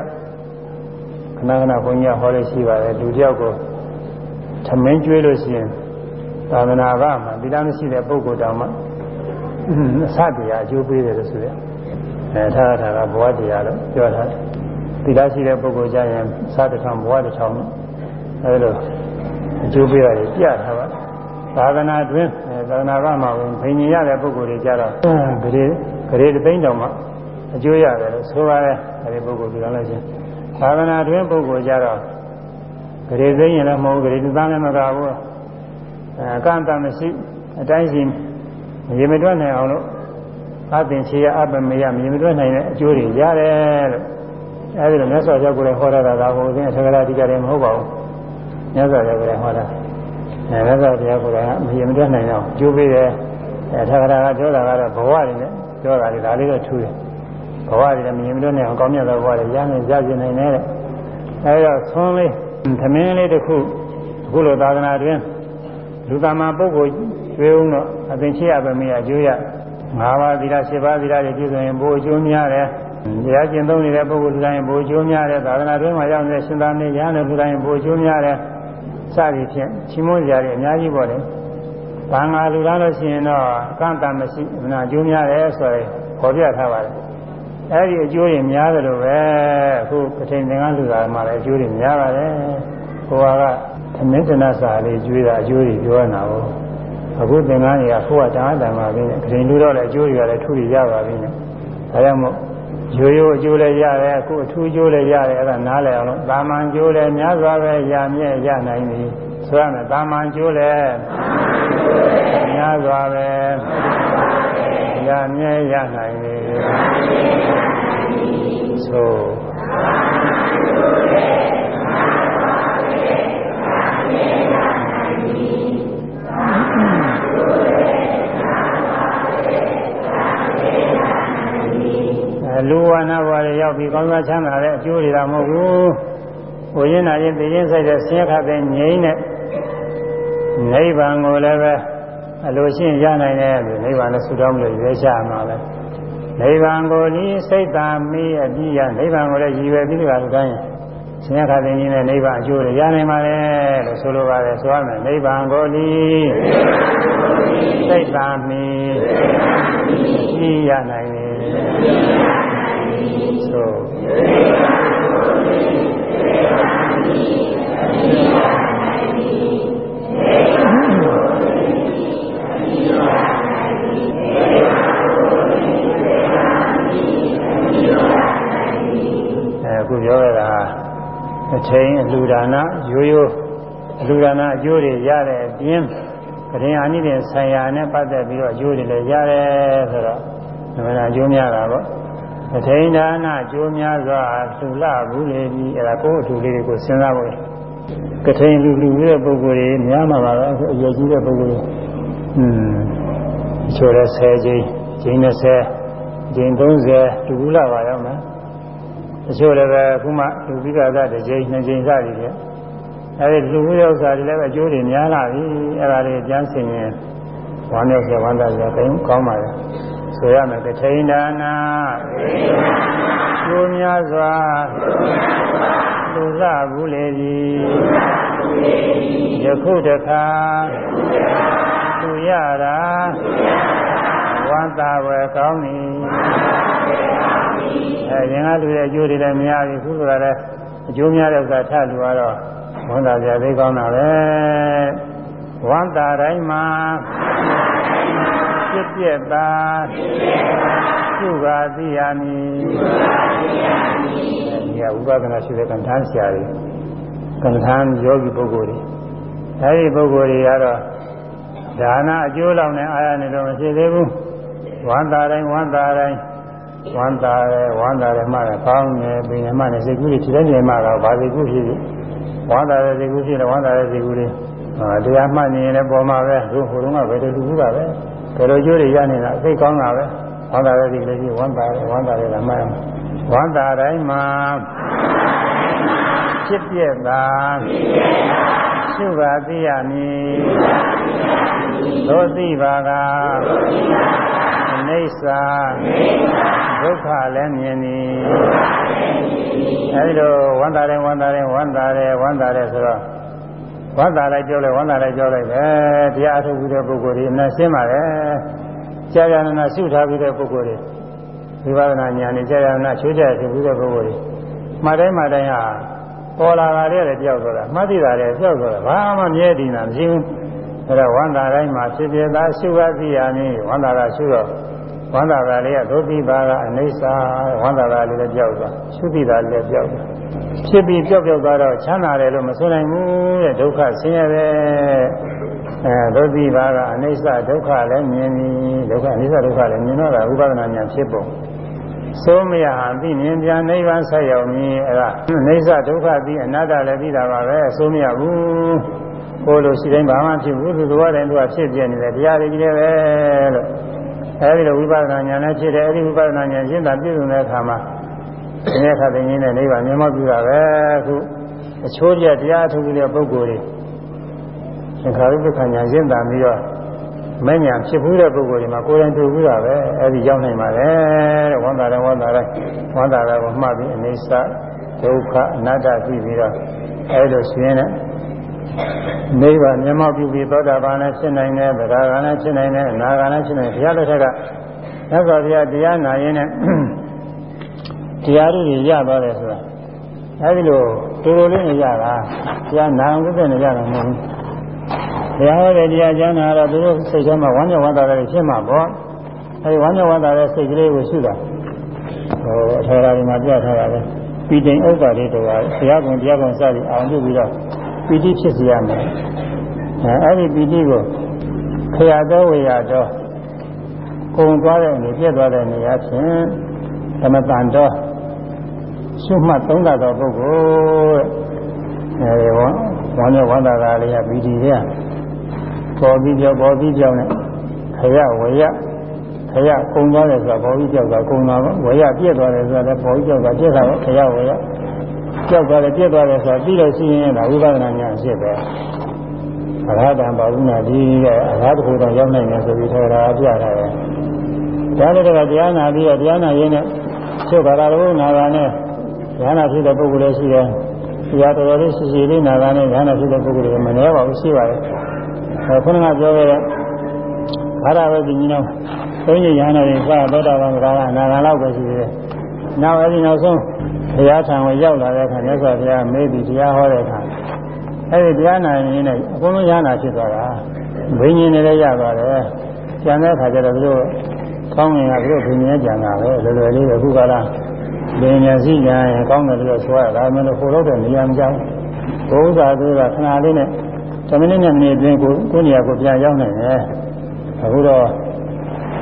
ခဏခဏဘုန်းကြီးဟောလို့ရှိပါတယ်လူတယောက်ကိုသမင်းကျွေးလို့ရှိရင်သာသနာ့ဘာမှာဒီလားမရှိတဲ့ပုဂ္ဂိုလ်တောင်မှအစတရားအကျိုးပေးတယ်လို့ဆိုရအဲထားတာကဘဝတရားလို့ပြောတာဒီလားရှိတဲ့ပုဂ္ဂိုလ်ကြရင်စတစ်ထောင်ဘဝတစ်ထောင်အဲလိုအကျိုးပေးရတယ်ပြထားပါသာသနာတွင်သာသနာ့ဘာမှာဝင်ဘိညာရတဲ့ပုဂ္ဂိုလ်တွေကြတော့ဂရေ ဂရေသိန်းတောင်မှအကျိုးရတယ်လို့ဆိုပါတယ်အဲဒီပုဂ္ဂိုလ်ပြောလို့ချင်းသာသနာတွင်ပုဂ္ဂိုလ်ကြတော့ဂရေသိန်းရင်လည်းမဟုတ်ဂရေသန်းလည်းမကဘူးအကန့်အသတ်မရှိအတိုင်းစီရေမတွက်နိုင်အောင်လို့အသင်ချေရအပမေယရေမတွက်နိုင်တဲ့အကျိုးတွေရတယ်လို့အဲဒီလိုမြတ်စွာဘုရားကိုယ်လည်းဟောတာကဟိုအင်းသက္ကရာတိကြတယ်မဟုတ်ပါဘူးမြတ်စွာဘုရားကိုယ်လည်းဟောတာအဲမြတ်စွာဘုရားကိုယ်ကရေမတွက်နိုင်အောင်ကျိုးပေးတယ်အဲသက္ကရာကပြောတာကတော့ဘဝတွေနဲ့ ပြောတာလေဒါလေးတော့ထူးတယ်ဘဝတွေလည်းမြင်မတွက်နိုင်အောင်ကောင်းမြတ်သောဘဝတွေရနိုင်ကြပြနိုင်တယ်တဲ့အဲဒါဆွန်းလေးသမင်းလေးတစ်ခုအခုလိုသာသနာတွင်လူသားမှာပုဂ္ဂိုလ်ကျွေးဦးတော့အသင်ချရပဲမရကျိုးရ၅ပါးသီလ၈ပါးသီလတွေပြည့်စုံရင်ဘိုးအကျိုးများတယ်တရားကျင့်သုံးနေတဲ့ပုဂ္ဂိုလ်လူတိုင်းဘိုးအကျိုးများတယ်သာသနာတွင်မှာရောက်နေတဲ့ရှင်သာမဏေရဟန်းလူတိုင်းဘိုးအကျိုးများတယ်စသည်ဖြင့်ချီးမွမ်းကြရအများကြီးပေါ့လေ။ ဘာငါလူလားလို့ရှိရင်တော့ကန့်တမ်းမရှိမနာအကျိုးများတယ်ဆိုရင်ခေါ်ပြထားပါတယ်။အဲဒီအကျိုးတွေများတယ်လို့ပဲအခုပဋိသင်္ကန်းလူသားမှာလည်းအကျိုးတွေများပါတယ်။ကိုယ်ကသမင်းတနာစာလေးကျွေးတာအကျိုးတွေပြောနေတာပေါ့အခုသင်္ကန်းတွေကကိုယ်ကတန်းတန်ပါပြီနဲ့ဂရင်လူတော့လည်းအကျိုးတွေကလည်းထူရရပါပြီနဲ့ဒါကြောင့်မို့ ရိုးရိုးအကျိုးလည်းရတယ်အခုအထူးအကျိုးလည်းရတယ်အဲ့ဒါနားလည်အောင်လို့တာမန်ကျိုးလည်းများစွာပဲရမြဲရနိုင်ပြီဆိုရမယ်တာမန်ကျိုးလည်းများစွာပဲရမြဲရနိုင်ပြီဆိုလူ ဝနာဘဝတွေရောက်ပြီးကောင်းစားချမ်းသာတဲ့အကျိုးတွေတော့မဟုတ်ဘူး။ဝိညာဉ်နာရင်သိရင်စိတ်တဲ့ဆင်းရဲခတ်တဲ့ငြိမ်းတဲ့နိဗ္ဗာန်ကိုလည်းပဲအလိုရှိရနိုင်တယ်လို့နိဗ္ဗာန်နဲ့ဆူတောင်းလို့ရွေးချမှာပဲ။နိဗ္ဗာန်ကိုဒီစိတ်သာမီးအပြည့်ရနိဗ္ဗာန်ကိုလည်းရည်ရွယ်ပြီးကြတာတိုင်းဆင်းရဲခါသိင်းနဲ့နိဗ္ဗာန်အကျိုးတွေရနိုင်ပါလေလို့ဆိုလိုပါတယ်ဆိုရမယ်နိဗ္ဗာန်ကိုဒီစိတ်တမ်းမီရှိရနိုင်တယ်ဆိုအခုပြောရတာ အချိန်အလူဒါနရိုးရိုးအလူဒါနအကျိုးတွေရတဲ့အပြင်ကရင်အာနိသင်ဆံရနဲ့ပတ်သက်ပြီးတော့အကျိုးတွေလည်းရတယ်ဆိုတော့ဒီမှာအကျိုးများတာပေါ့အထိန်ဒါနအကျိုးများစွာသုလဘူးလေဒီအဲ့ဒါကိုယ်အထူလေးတွေကိုစဉ်းစားဖို့ကထိန်လူလူရဲ့ပုဂ္ဂိုလ်တွေများမှာပါပဲအရွယ်ကြီးတဲ့ပုဂ္ဂိုလ်တွေอืมချိုးတဲ့10ကျင်းကျင်း20ကျင်း30လူဘူးလာပါရောက်မယ် တချို့လည်းပဲခုမှလူပိကသတစ်ကြိမ်နှစ်ကြိမ်စသည်ဖြင့်အဲဒီလူဝိဥစ္စာတွေလည်းပဲအကျိုးတွေများလာပြီအဲဒါလေးကျမ်းဆင်ရင်ဝမ်းမြောက်စေဝမ်းသာစေကောင်းကောင်းပါလေဆိုရမယ်တထိန်ဒါနာကျိုးများစွာလူလာဘူးလေသည်ယခုတခါသူရတာဝမ်းသာဝယ်ကောင်းသည် အဲရင်ကလူရဲ့အကျိုးတွေလည်းများပြီခုကလည်းအကျိုးများတဲ့ဥစ္စာထလူကတော့ဝန်တာပြသိကောင်းတာပဲဝမ်းတာတိုင်းမှာဖြစ်ပြက်တာသူကသိရမည်ဒီကဥပဒနာရှိတဲ့ကံထမ်းဆရာတွေကံထမ်းယောဂီပုဂ္ဂိုလ်တွေအဲဒီပုဂ္ဂိုလ်တွေကတော့ဒါနအကျိုးလောက်နဲ့အာရနေတော့မရှိသေးဘူးဝမ်းတာတိုင်းဝမ်းတာတိုင်း ဝမ်းသာတယ်ဝမ်းသာတယ်မှလည်းကောင်းတယ်ပင်မှလည်းစိတ်ကူးတွေခြေတိုင်းနေမှတော့ဘာစိတ်ကူးဖြစ်ဖြစ်ဝမ်းသာတဲ့စိတ်ကူးဖြစ်တယ်ဝမ်းသာတဲ့စိတ်ကူးတွေဟာတရားမှတ်နေရင်လည်းပေါ်မှာပဲသူဟိုတုန်းကဘယ်လိုလူကူးပါပဲဘယ်လိုကျိုးတွေရနေတာစိတ်ကောင်းတာပဲဝမ်းသာတဲ့စိတ်လည်းကြီးဝမ်းသာတယ်ဝမ်းသာတယ်ကမှတ်ဝမ်းသာတိုင်းမှာဖြစ်ပြက်တာရှုပါသိရမည်သို့သိပါကအ နိစ္စဒုက္ခလည်းမြင်သည်အဲဒီလိုဝန္တာတယ်ဝန္တာတယ်ဝန္တာတယ်ဝန္တာတယ်ဆိုတော့ဝန္တာလိုက်ပြောလိုက်ဝန္တာလိုက်ပြောလိုက်ပဲတရားအထုတ်ပြီးတဲ့ပုဂ္ဂိုလ်တွေအမှန်ရှင်းပါလေကြာကြာနာနာရှုထားပြီးတဲ့ပုဂ္ဂိုလ်တွေဝိပဿနာဉာဏ်နဲ့ကြာကြာနာချိုးကြရှုပြီးတဲ့ပုဂ္ဂိုလ်တွေမှတ်တိုင်းမှတ်တိုင်းဟာပေါ်လာတာလည်းကြောက်သွားတာမှတ်သိတာလည်းကြောက်သွားတာဘာမှမြဲတည်တာမရှိဘူးအဲဒါဝန္တာတိုင်းမှာဖြစ်ဖြစ်သာရှုရသိရမည်ဝန္တာကရှုတော့ ဝန္တာကလေးကဒုတိပါကအနိစ္စဝန္တာကလေးလည်းကြောက်သွားရှုသိတာလည်းကြောက်သွားဖြစ်ပြီးကြောက်ကြောက်သွားတော့ချမ်းသာတယ်လို့မဆိုနိုင်ဘူးတဲ့ဒုက္ခဆင်းရဲတယ်အဲဒုတိပါကအနိစ္စဒုက္ခလည်းမြင်ပြီးဒုက္ခအနိစ္စဒုက္ခလည်းမြင်တော့တာဥပဒနာဉာဏ်ဖြစ်ပုံသိုးမရဟံသိမြင်ပြန်နိဗ္ဗာန်ဆက်ရောက်မည်အဲ့ဒါအိဋ္ဌဒုက္ခသိအနတ္တလည်းသိတာပါပဲသိုးမရဘူးကိုလိုရှိတိုင်းဘာမှဖြစ်ဘူးသူတော်တိုင်းသူကဖြစ်ပြနေတယ်တရားတွေကြီးတယ်ပဲလို့ အဲဒီလိုဝိပဿနာဉာဏ်နဲ့ဖြစ်တယ်အဲဒီဝိပဿနာဉာဏ်ရှင်းတာပြည့်စုံတဲ့အခါမှာဒီနေ့ခါသိင်းနဲ့နိဗ္ဗာန်မြင်မောက်ပြတာပဲအခုအချိုးကျတရားထုတ်ပြီးတဲ့ပုဂ္ဂိုလ်တွေသင်္ခါရုပ္ပခဏဉာဏ်ရှင်းတာပြီးတော့မဉဏ်ဖြစ်ဘူးတဲ့ပုဂ္ဂိုလ်တွေမှာကိုယ်တိုင်တွေ့ဘူးတာပဲအဲဒီရောက်နိုင်ပါလေတဲ့ဝန္တာတယ်ဝန္တာတယ်ဝန္တာတယ်ကိုမှတ်ပြီးအိဋ္ဌဒုက္ခအနတ္တသိပြီးတော့အဲဒီလိုရှင်းတဲ့ နိဗ္ဗာန်မျက်မှောက်ပြုပြီးသောတာပန်နဲ့ဖြစ်နိုင်တယ်ဗราဂာနဲ့ဖြစ်နိုင်တယ်အနာဂာနဲ့ဖြစ်နိုင်ဘုရားလက်ထက်ကသစ္စာဘုရားတရားနာရင်နဲ့တရားတွေရသွားတယ်ဆိုတာအဲဒီလိုတူတူလေးနဲ့ရတာတရားနာအောင်လုပ်တဲ့နေရတာမဟုတ်ဘူးဘုရားဟောတဲ့တရားကျမ်းနာတော့သူတို့စိတ်ထဲမှာဝမ်းမြောက်ဝမ်းသာတယ်ဖြစ်မှာပေါ့အဲဒီဝမ်းမြောက်ဝမ်းသာတဲ့စိတ်ကလေးကိုရှုတာဟိုအထော်ရာဒီမှာပြထားတာပဲပြီးတိန်ဥပ္ပါဒိတော်ဘုရားကုံတရားကုံစသည်အောင်ပြုပြီးတော့ ပီတိဖြစ်စေရမယ်အဲအဲ့ဒီပီတိကိုခရတော်ဝေရတော်ကုံသွားတဲ့အနေပြည့်သွားတဲ့နေရာဖြင့်သမတန်တော်ရှုမှတ်သုံးတာသောပုဂ္ဂိုလ်အဲဒီဝမ်းဝမ်းနဲ့ဝမ်းသာကလေးကပီတိတဲ့ပေါ်ပြီးကြောက်ပေါ်ပြီးကြောက်နဲ့ခရဝေရခရကုံသွားတယ်ဆိုတာပေါ်ပြီးကြောက်ကကုံသွားဝေရပြည့်သွားတယ်ဆိုတာလည်းပေါ်ပြီးကြောက်ကပြည့်တာခရဝေရ ကြောက်သွားတယ်ပြည့်သွားတယ်ဆိုတာပြီးလို့ရှိရင်ဒါဝိပဿနာဉာဏ်ဖြစ်တယ်အရဟတံပါဠိနာဒီကအရဟတခုတော့ရောက်နိုင်တယ်ဆိုပြီးထော်တာပြထားတယ်ဒါလည်းကတရားနာပြီးတော့တရားနာရင်းနဲ့ချုပ်ပါရဘုနာကနဲ့တရားနာဖြစ်တဲ့ပုဂ္ဂိုလ်လည်းရှိတယ်တရားတော်တော်လေးရှိရှိလေးနာတာနဲ့ဉာဏ်ဖြစ်တဲ့ပုဂ္ဂိုလ်တွေမနှဲပါဘူးရှိပါရဲ့အဲခုနကပြောခဲ့တဲ့ဘာသာဝတိညီနောင်ဘုန်းကြီးဉာဏ်တော်တွေစသောတာပန်ကရာအနာဂါလောက်ပဲရှိသေးတယ်နောက်အဲဒီနောက်ဆုံး ဘုရားထံကိုရောက်လာတဲ့အခါမြတ်စွာဘုရားမေးပြီးတရားဟောတဲ့အခါအဲဒီတရားနာရင်လည်းအကုန်လုံးဉာဏ်နာဖြစ်သွားတာဘိညာဉ်တွေလည်းရသွားတယ်ကျန်တဲ့အခါကျတော့သူတို့ကောင်းငင်ကသူတို့ဘိညာဉ်ကြံတာပဲလွယ်လွယ်လေးအခုကလာဘိညာဉ်ရှိကြရင်ကောင်းတယ်လို့ဆိုရတာမလို့ဟိုတော့တဲ့နေရာမကြောက်ဘုရားသူကခဏလေးနဲ့10မိနစ်နဲ့မိနစ်အတွင်းကိုကိုနေရာကိုပြန်ရောက်နိုင်တယ်အခုတော့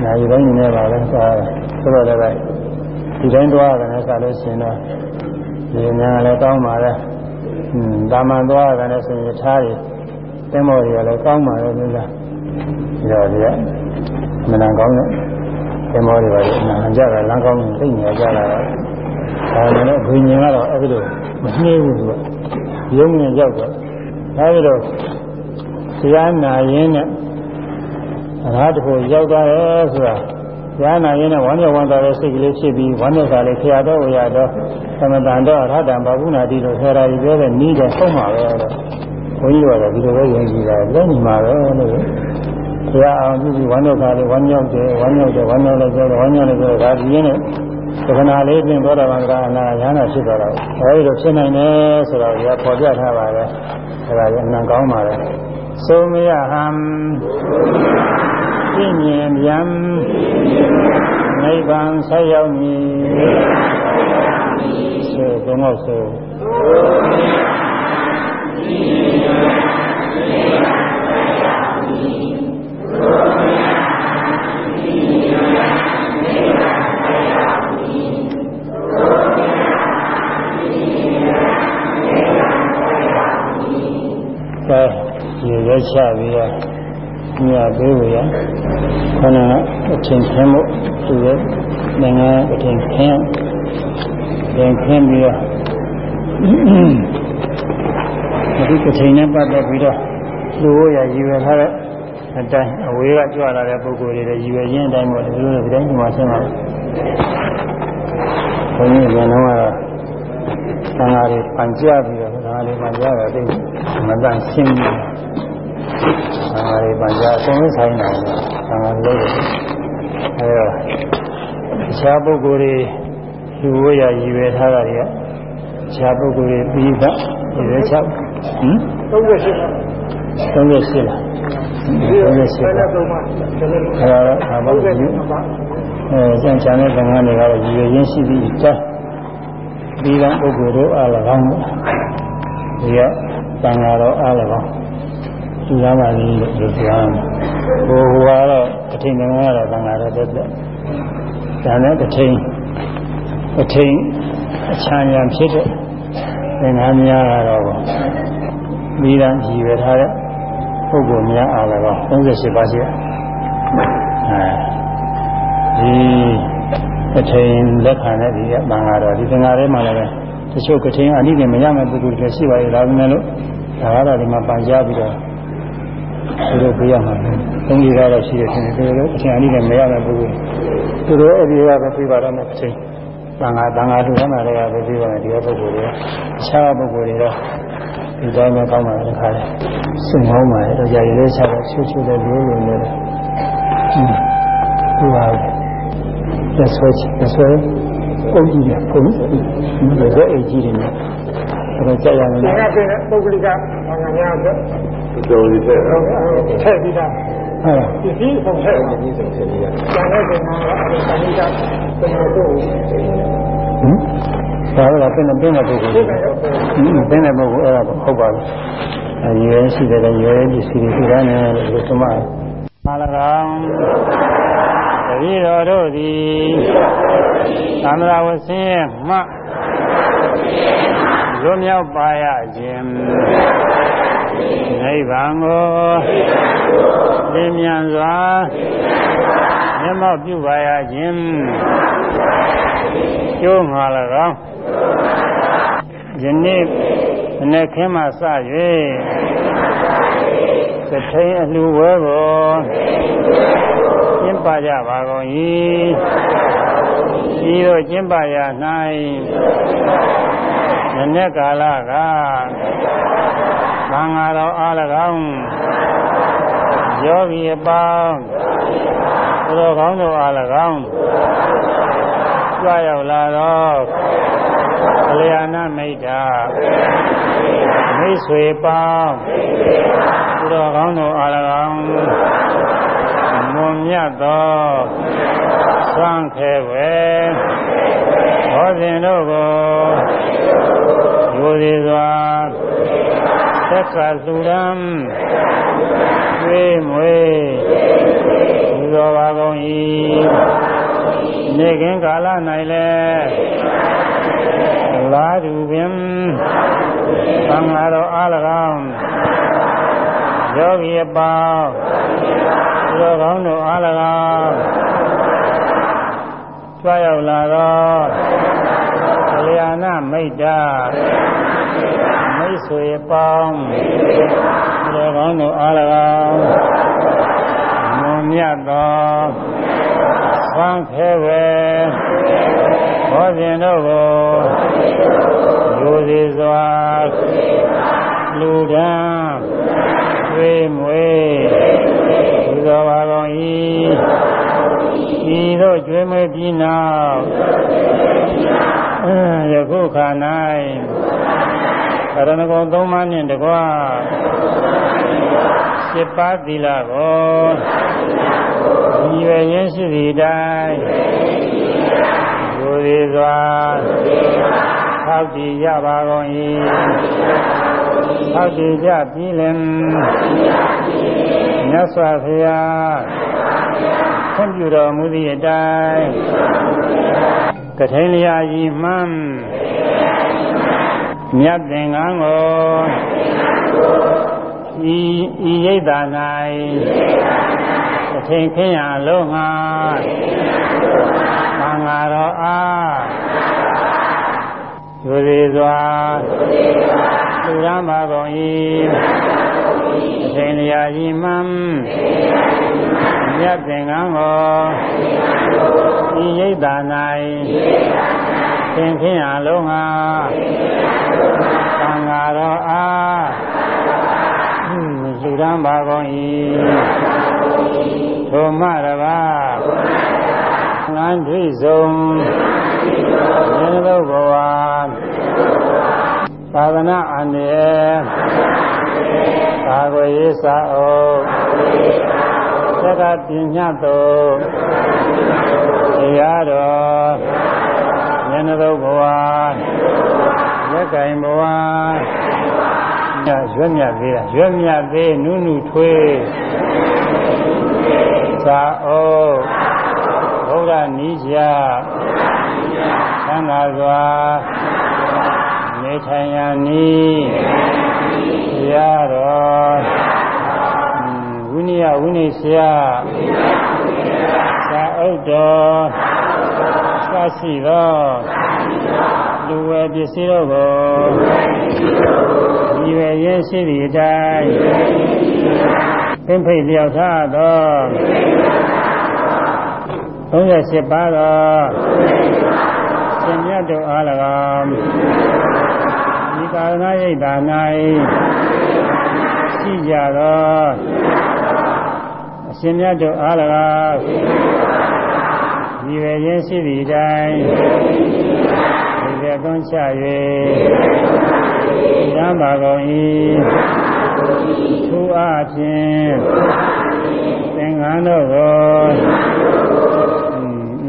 နိုင်တိုင်းနေပါလဲဆိုတော့လည်းပဲ ဒီတိုင်းသွားရတယ်နဲ့ဆိုလို့ရှိရင်တော့ဒီညာလည်းကောင်းပါလေอืมတာမန်သွားရတယ်ဆိုရင်ထားရတင်းမော်တွေကလည်းကောင်းပါလေလို့လားဒီတော့ဒီကမနန်ကောင်းတဲ့တင်းမော်တွေပါလေနာကြတာလမ်းကောင်းရင်သိနေကြတာဒါနဲ့လည်းဘုရင်ကတော့အဲ့ဒီလိုမနှေးဘူးသူကရုံးနဲ့ရောက်တော့အဲဒီတော့တရားနာရင်းနဲ့အရဟတကိုရောက်သွားတယ်ဆိုတာ တရားနာရင်းနဲ့ဝမ်းမြောက်ဝမ်းသာတဲ့စိတ်ကလေးဖြစ်ပြီးဝမ်းမြောက်တာလေးခရတော့ဝရတော့သမတန်တော့အရဟတံဘာဝုနာတိလို့ဆရာကြီးပြောတဲ့နီးတယ်ဆုံးမှာပဲတော့ဘုန်းကြီးကတော့ဒီလိုပဲယဉ်ကြည်တာလက်ညီမှာပဲလို့တရားအောင်ပြုပြီးဝမ်းမြောက်တာလေးဝမ်းမြောက်တယ်ဝမ်းမြောက်တယ်ဝမ်းမြောက်လို့ပြောတယ်ဝမ်းမြောက်လို့ပြောတယ်ဒါဒီရင်းနဲ့သက္ကနာလေးပြင်သောတာပန်ကရာအနာရဟနာဖြစ်သွားတော့အဲဒီလိုဖြစ်နိုင်တယ်ဆိုတော့ဒီကပေါ်ပြထားပါတယ်အဲဒါကြီးအနံကောင်းပါတယ်သုံးမရဟံ ပြည့်မြင်ဗျံနိဗ္ဗာန်ဆက်ရောက်မည်ဆိုတော့တော့ဆိုကဲရေရချပြီးတော့ ညပေးဝရခဏအထင်ခင်းဖို့သူရဲ့နိုင်ငံအထင်ခင်းရင်ခင်းပြီးတော့အခုကချိန်နဲ့ပတ်သက်ပြီးတော့လူဝရရည်ရွယ်ထားတဲ့အတိုင်းအဝေးကကြွလာတဲ့ပုဂ္ဂိုလ်တွေလည်းရည်ရွယ်ခြင်းအတိုင်းပေါ့ဒီလိုလိုဒီတိုင်းဒီမှာဆင်းပါဘုန်းကြီးကတော့သံဃာတွေပန်ကြပြီးတော့သံဃာတွေပန်ကြတာသိမတန်ရှင်းဘူး သံဃာတွေပန်ကြအကုန်လုံးဆိုင်တာသံဃာတွေလို့အဲတော့တခြားပုဂ္ဂိုလ်တွေလူဝရရည်ရွယ်ထားတာတွေကတခြားပုဂ္ဂိုလ်တွေပြီးသားဒီလိုချက်ဟင်38လား38လား38လားအဲ့ဒါတော့အဘိဓိအဲကျန်ချမ်းတဲ့သံဃာတွေကတော့ရည်ရွယ်ရင်းရှိပြီးတိုင်းဒီကပုဂ္ဂိုလ်တို့အား၎င်းဒီကသံဃာတော်အား၎င်း သူသားပါလိလို့ပြောကြတယ်ဘိုးဟွာတော့အထင်ကံကတော့သံဃာတော်တက်တဲ့ဒါနဲ့အထင်အထင်အချမ်းရံဖြစ်တဲ့သင်္ဃာများကတော့မိသားကြည်ရထားတဲ့ပုဂ္ဂိုလ်များအား၎င်း38ပါးရှိတယ်အဲဒီအထင်လက်ခံတဲ့ဒီကတန်ဃာတော်ဒီသင်္ဃာထဲမှာလည်းတချို့ကထင်အနိဒေမရမယ့်ပုဂ္ဂိုလ်တွေရှိပါရဲ့ဒါပေမဲ့လို့ဒါကတော့ဒီမှာပန်ကြားပြီးတော့ သူတို့ပြရမှာလေသုံးကြီးကတော့ရှိတယ်ထင်တယ်သူတို့အထင်အနိဒေမရမယ့်ပုဂ္ဂိုလ်သူတို့အဲ့ဒီကပဲပြပါတော့မယ်အချိန်တန်ဃာတန်ဃာလူဟောနာတွေကပဲပြပါမယ်ဒီကပုဂ္ဂိုလ်တွေအခြားပုဂ္ဂိုလ်တွေတော့ဒီတိုင်းပဲကောင်းပါလေခါတယ်စိတ်ဟောင်းပါလေတော့ကြာရည်လေးချက်တော့ချွတ်ချွတ်တဲ့လူလိုနေတယ်ဟုတ်ပါဘူးလက်ဆွဲလက်ဆွဲအုပ်ကြီးနဲ့ပုံဒီလိုအိတ်ကြီးတွေနဲ့အဲ့ဒါကြာရမယ်။ဒါကပြင်ပုဂ္ဂလိကဘာငါများအတွ က်တော်ရည်တဲ့ဟုတ်ထည့်ပြီးသားဟုတ်လားဒီစီဆုံးထည့်ဒီနေ့ဆုံးဆက်ပြီးရကျန်တဲ့ကံကတော့အဲ့ဒါတဏှိကကျွန်တော်တို့ဟင်ဒါကတော့ပြင်တဲ့ပုဂ္ဂိုလ်ဒီတွေကတော့ဟင်ပြင်တဲ့ပုဂ္ဂိုလ်အဲ့ဒါဟုတ်ပါဘူးအဲရွယ်ရှိတယ်လေရွယ်ပစ္စည်းတွေရှိတယ်နဲ့လို့ဆိုမှမာလကောင်တပည့်တော်တို့သည်သံဃာဝဆင်းရဲ့မှလွတ်မြောက်ပါရခြင်း နိဗ္ဗာန်ကိုသင်မြန်စွာမျက်မှောက်ပြုပါရခြင်းကျိုးမှာ၎င်းယနေ့မနေ့ခင်းမှစ၍သထိန်အလှဝဲကိုကျင်းပကြပါကုန်၏ဤသို့ကျင့်ပါရ၌နည်းနည်းကာလက သံဃာတော်အား၎င်းယောဂီအပေါင်းသူတော်ကောင်းတို့အား၎င်းကြွရောက်လာတော့ကလျာဏမိတ်တာမိတ်ဆွေပေါင်းသူတော်ကောင်းတို့အား၎င်းမွန်မြတ်သောသံခဲဝဲဘောဇင်တို့ကိုယူသည်စွာ သက်သာလူရန်သွေးမွေးလူတော်ပါကုန်၏နေခင်ကာလ၌လည်းလာသူပင်သံဃာတော်အား၎င်းယောဂီအပေါင်းသူတော်ကောင်းတို့အား၎င်းကြွရောက်လာတော့ကလျာဏမိတ်တာ မိတ်ဆွေပေါင်းသူတော်ကောင်းတို့အား၎င်းမွန်မြတ်သောသံခဲဝဲဘောဇင်တို့ကိုယူစီစွာလူဒန်းသွေးမွေးလူတော်ပါကုန်၏ဤသို့ကျွေးမွေးပြီးနောက်ယခုခါ၌ ကရဏဂုံသုံးပါးနှင့်တကွာစိပ္ပသီလကိုညီဝရင်းရှိသည့်တိုင်းလူသည်စွာသောက်တည်ရပါကုန်၏သောက်တည်ကြပြီးလင်မြတ်စွာဘုရားခွင့်ပြုတော်မူသည့်အတိုင်းကထိန်လျာကြီးမှန်း မြတ်သင်္ကန်းကိုဤဤရိတ်သာ၌အထင်ခင်းရလုံးငါသံဃာတော်အားယူသည်စွာလူရမ်းပါကုန်၏အထင်လျာကြီးမှန်းမြတ်သင်္ကန်းကိုဤရိတ်သာ၌ သင်ခင်းရလုံးငါသံဃာတော်အားလူရမ်းပါကုန်၏ထိုမရပါငန်းဓိဆုံးဉာဏ်ဘဘဝသာသနာအန္တရာယ်သာဝေရေးစာအုပ်သက္ကပညာတော်တရားတော် ဉာဏ်ဘဘဝရက်ကင်ဘဝညရွတ်မြတ်သေးတာရွတ်မြတ်သေးနုနုထွေးသာအိုဘုရားနိကြသံဃာစွာနေထိုင်ရနည်းတရားတော်ဝိနည်းဝိနည်းဆရာသာဥဒ္တော် သရှိသောလူဝယ်ပစ္စည်းတို့ကိုဒီဝယ်ရရှိသည့်အတိုင်းသင်ဖိတ်လျောက်ထားသော38ပါးသောရှင်မြတ်တို့အား၎င်းဒီကာရဏရိတ်သာ၌ရှိကြသောအရှင်မြတ်တို့အား၎င်း ဒီဝယ်ရရှိသည့်အတိုင်းဒီကသွန်းချ၍ရမ်းပါကုန်၏သူအားဖြင့်သင်္ကန်းတို့ကို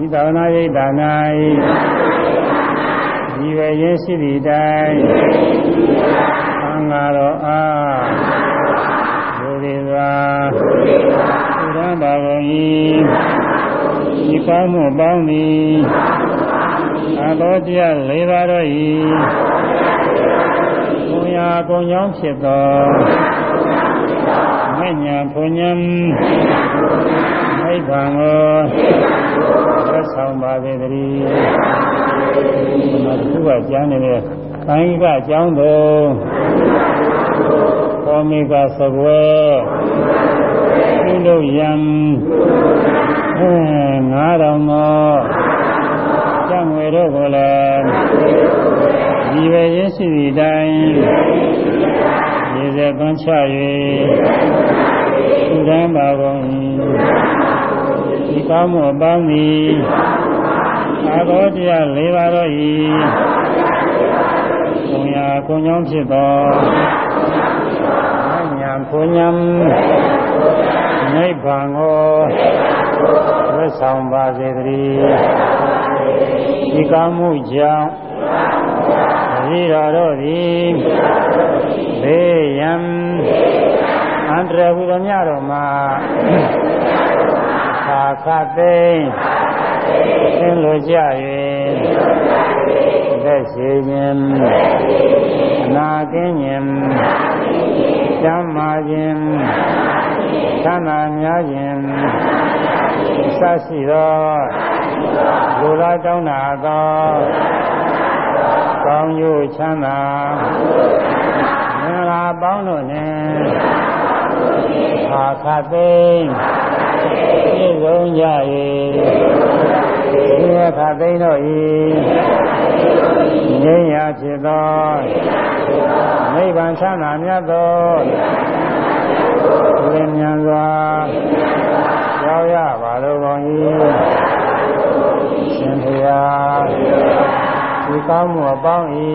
ဤသာနာရိတ်သာ၌ဒီဝရင်းရှိသည့်တိုင်သံဃာတော်အားဘုရားစွာသူရမ်းပါကုန်၏ ဒီကောင်းမှုပေါင်းသည်အဘောတရား၄ပါးတို့၏ဘုရားကုံကြောင်းဖြစ်သောမညာဘုံညာနိဗ္ဗာန်ကိုဆက်ဆောင်ပါစေတည်းဒီမှာသူကကြားနေတဲ့ခိုင်းကအကြောင်းတော်ကောမိကသကွယ်ပြုလို့ယံအဲ 9000သောငွေတို့ကိုလည်းဒီပဲရင်းရှိသည့်တိုင်ရေစက်သွန်းချ၍သူတန်းပါကုန်၏ဒီကောင်းမှုအပေါင်းသည်အာဘောတရား၄ပါးတို့၏ဘုံရာကိုကြောင့်ဖြစ်သောညာကိုညာ နိဗ္ဗာန်ကိုဝတ်ဆောင်ပါစေတည်းဒီကောင်းမှုကြောင့်ဤတော်တို့သည်ဘေးရန်အန္တရာယ်ဟူသောများတော်မှာခါခသိမ့်သင်လိုကြ၍သက်ရှိခြင်းအနာကင်းခြင်းကျမ်းမာခြင်း သံသာများခြင်းစရှိသောလူလာတောင်းတာသောကောင်းကျိုးချမ်းသာမင်္ဂလာပေါင်းတို့နှင့်ခါခသိမ့်ပြည့်စုံကြ၏ဒီခါသိမ့်တို့၏ငြိမ်းရာဖြစ်သောနိဗ္ဗာန်ချမ်းသာမြတ်သောလင်းမြန်စွာရောက်ရပါလိုကုန်၏ရှင်ဘုရားဒီ ကောင်းမှုအပေါင်း၏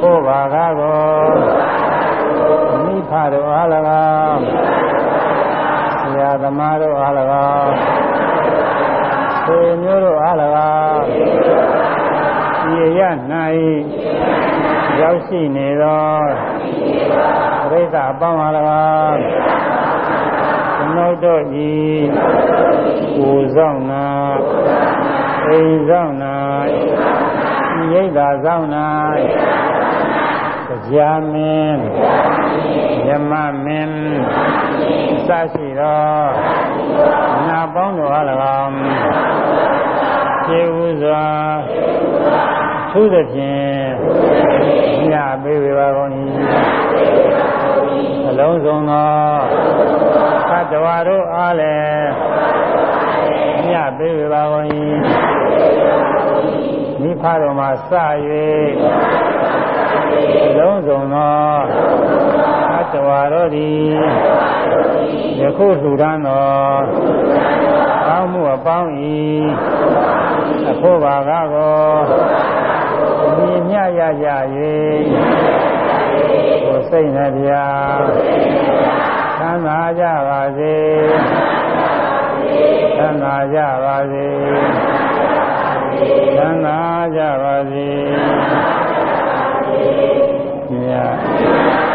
ဘုရားကားကိုမိဖတို့အား၎င်းဆရာသမားတို့အား၎င်းဆွေမျိုးတို့အား၎င်းဒီရ၌ရောက်ရှိနေသောပြိဿအပေါင်းအား၎င်းကျွန်ုပ်တို့ဤကိုဆောင်နာအိမ်ဆောင်နာရိ တ်သာဆောင်နာကြာမင်းယမမင်းစရှိသောနာပေါင်းတို့အား၎င်းခြေဥစွာသူသဖြင့်ညပေးဝေပါကုန်၏အလုံးစုံသောသတ္တဝါတို့အားလည်းညပေးဝေပါကုန်၏ မိဖတော်မှာစ၍အလုံးစုံသောသတ္တဝါတို့သည်ယခုလှူဒန်းသောကောင်းမှုအပေါင်း၏အဖို့ပါကားကိုမြင်မြရကြ၍ကိုယ်စိတ်နှပြသံသာကြပါစေသံသာကြပါစေ သံဃာကြပါစေသံဃာကြပါစေမြတ်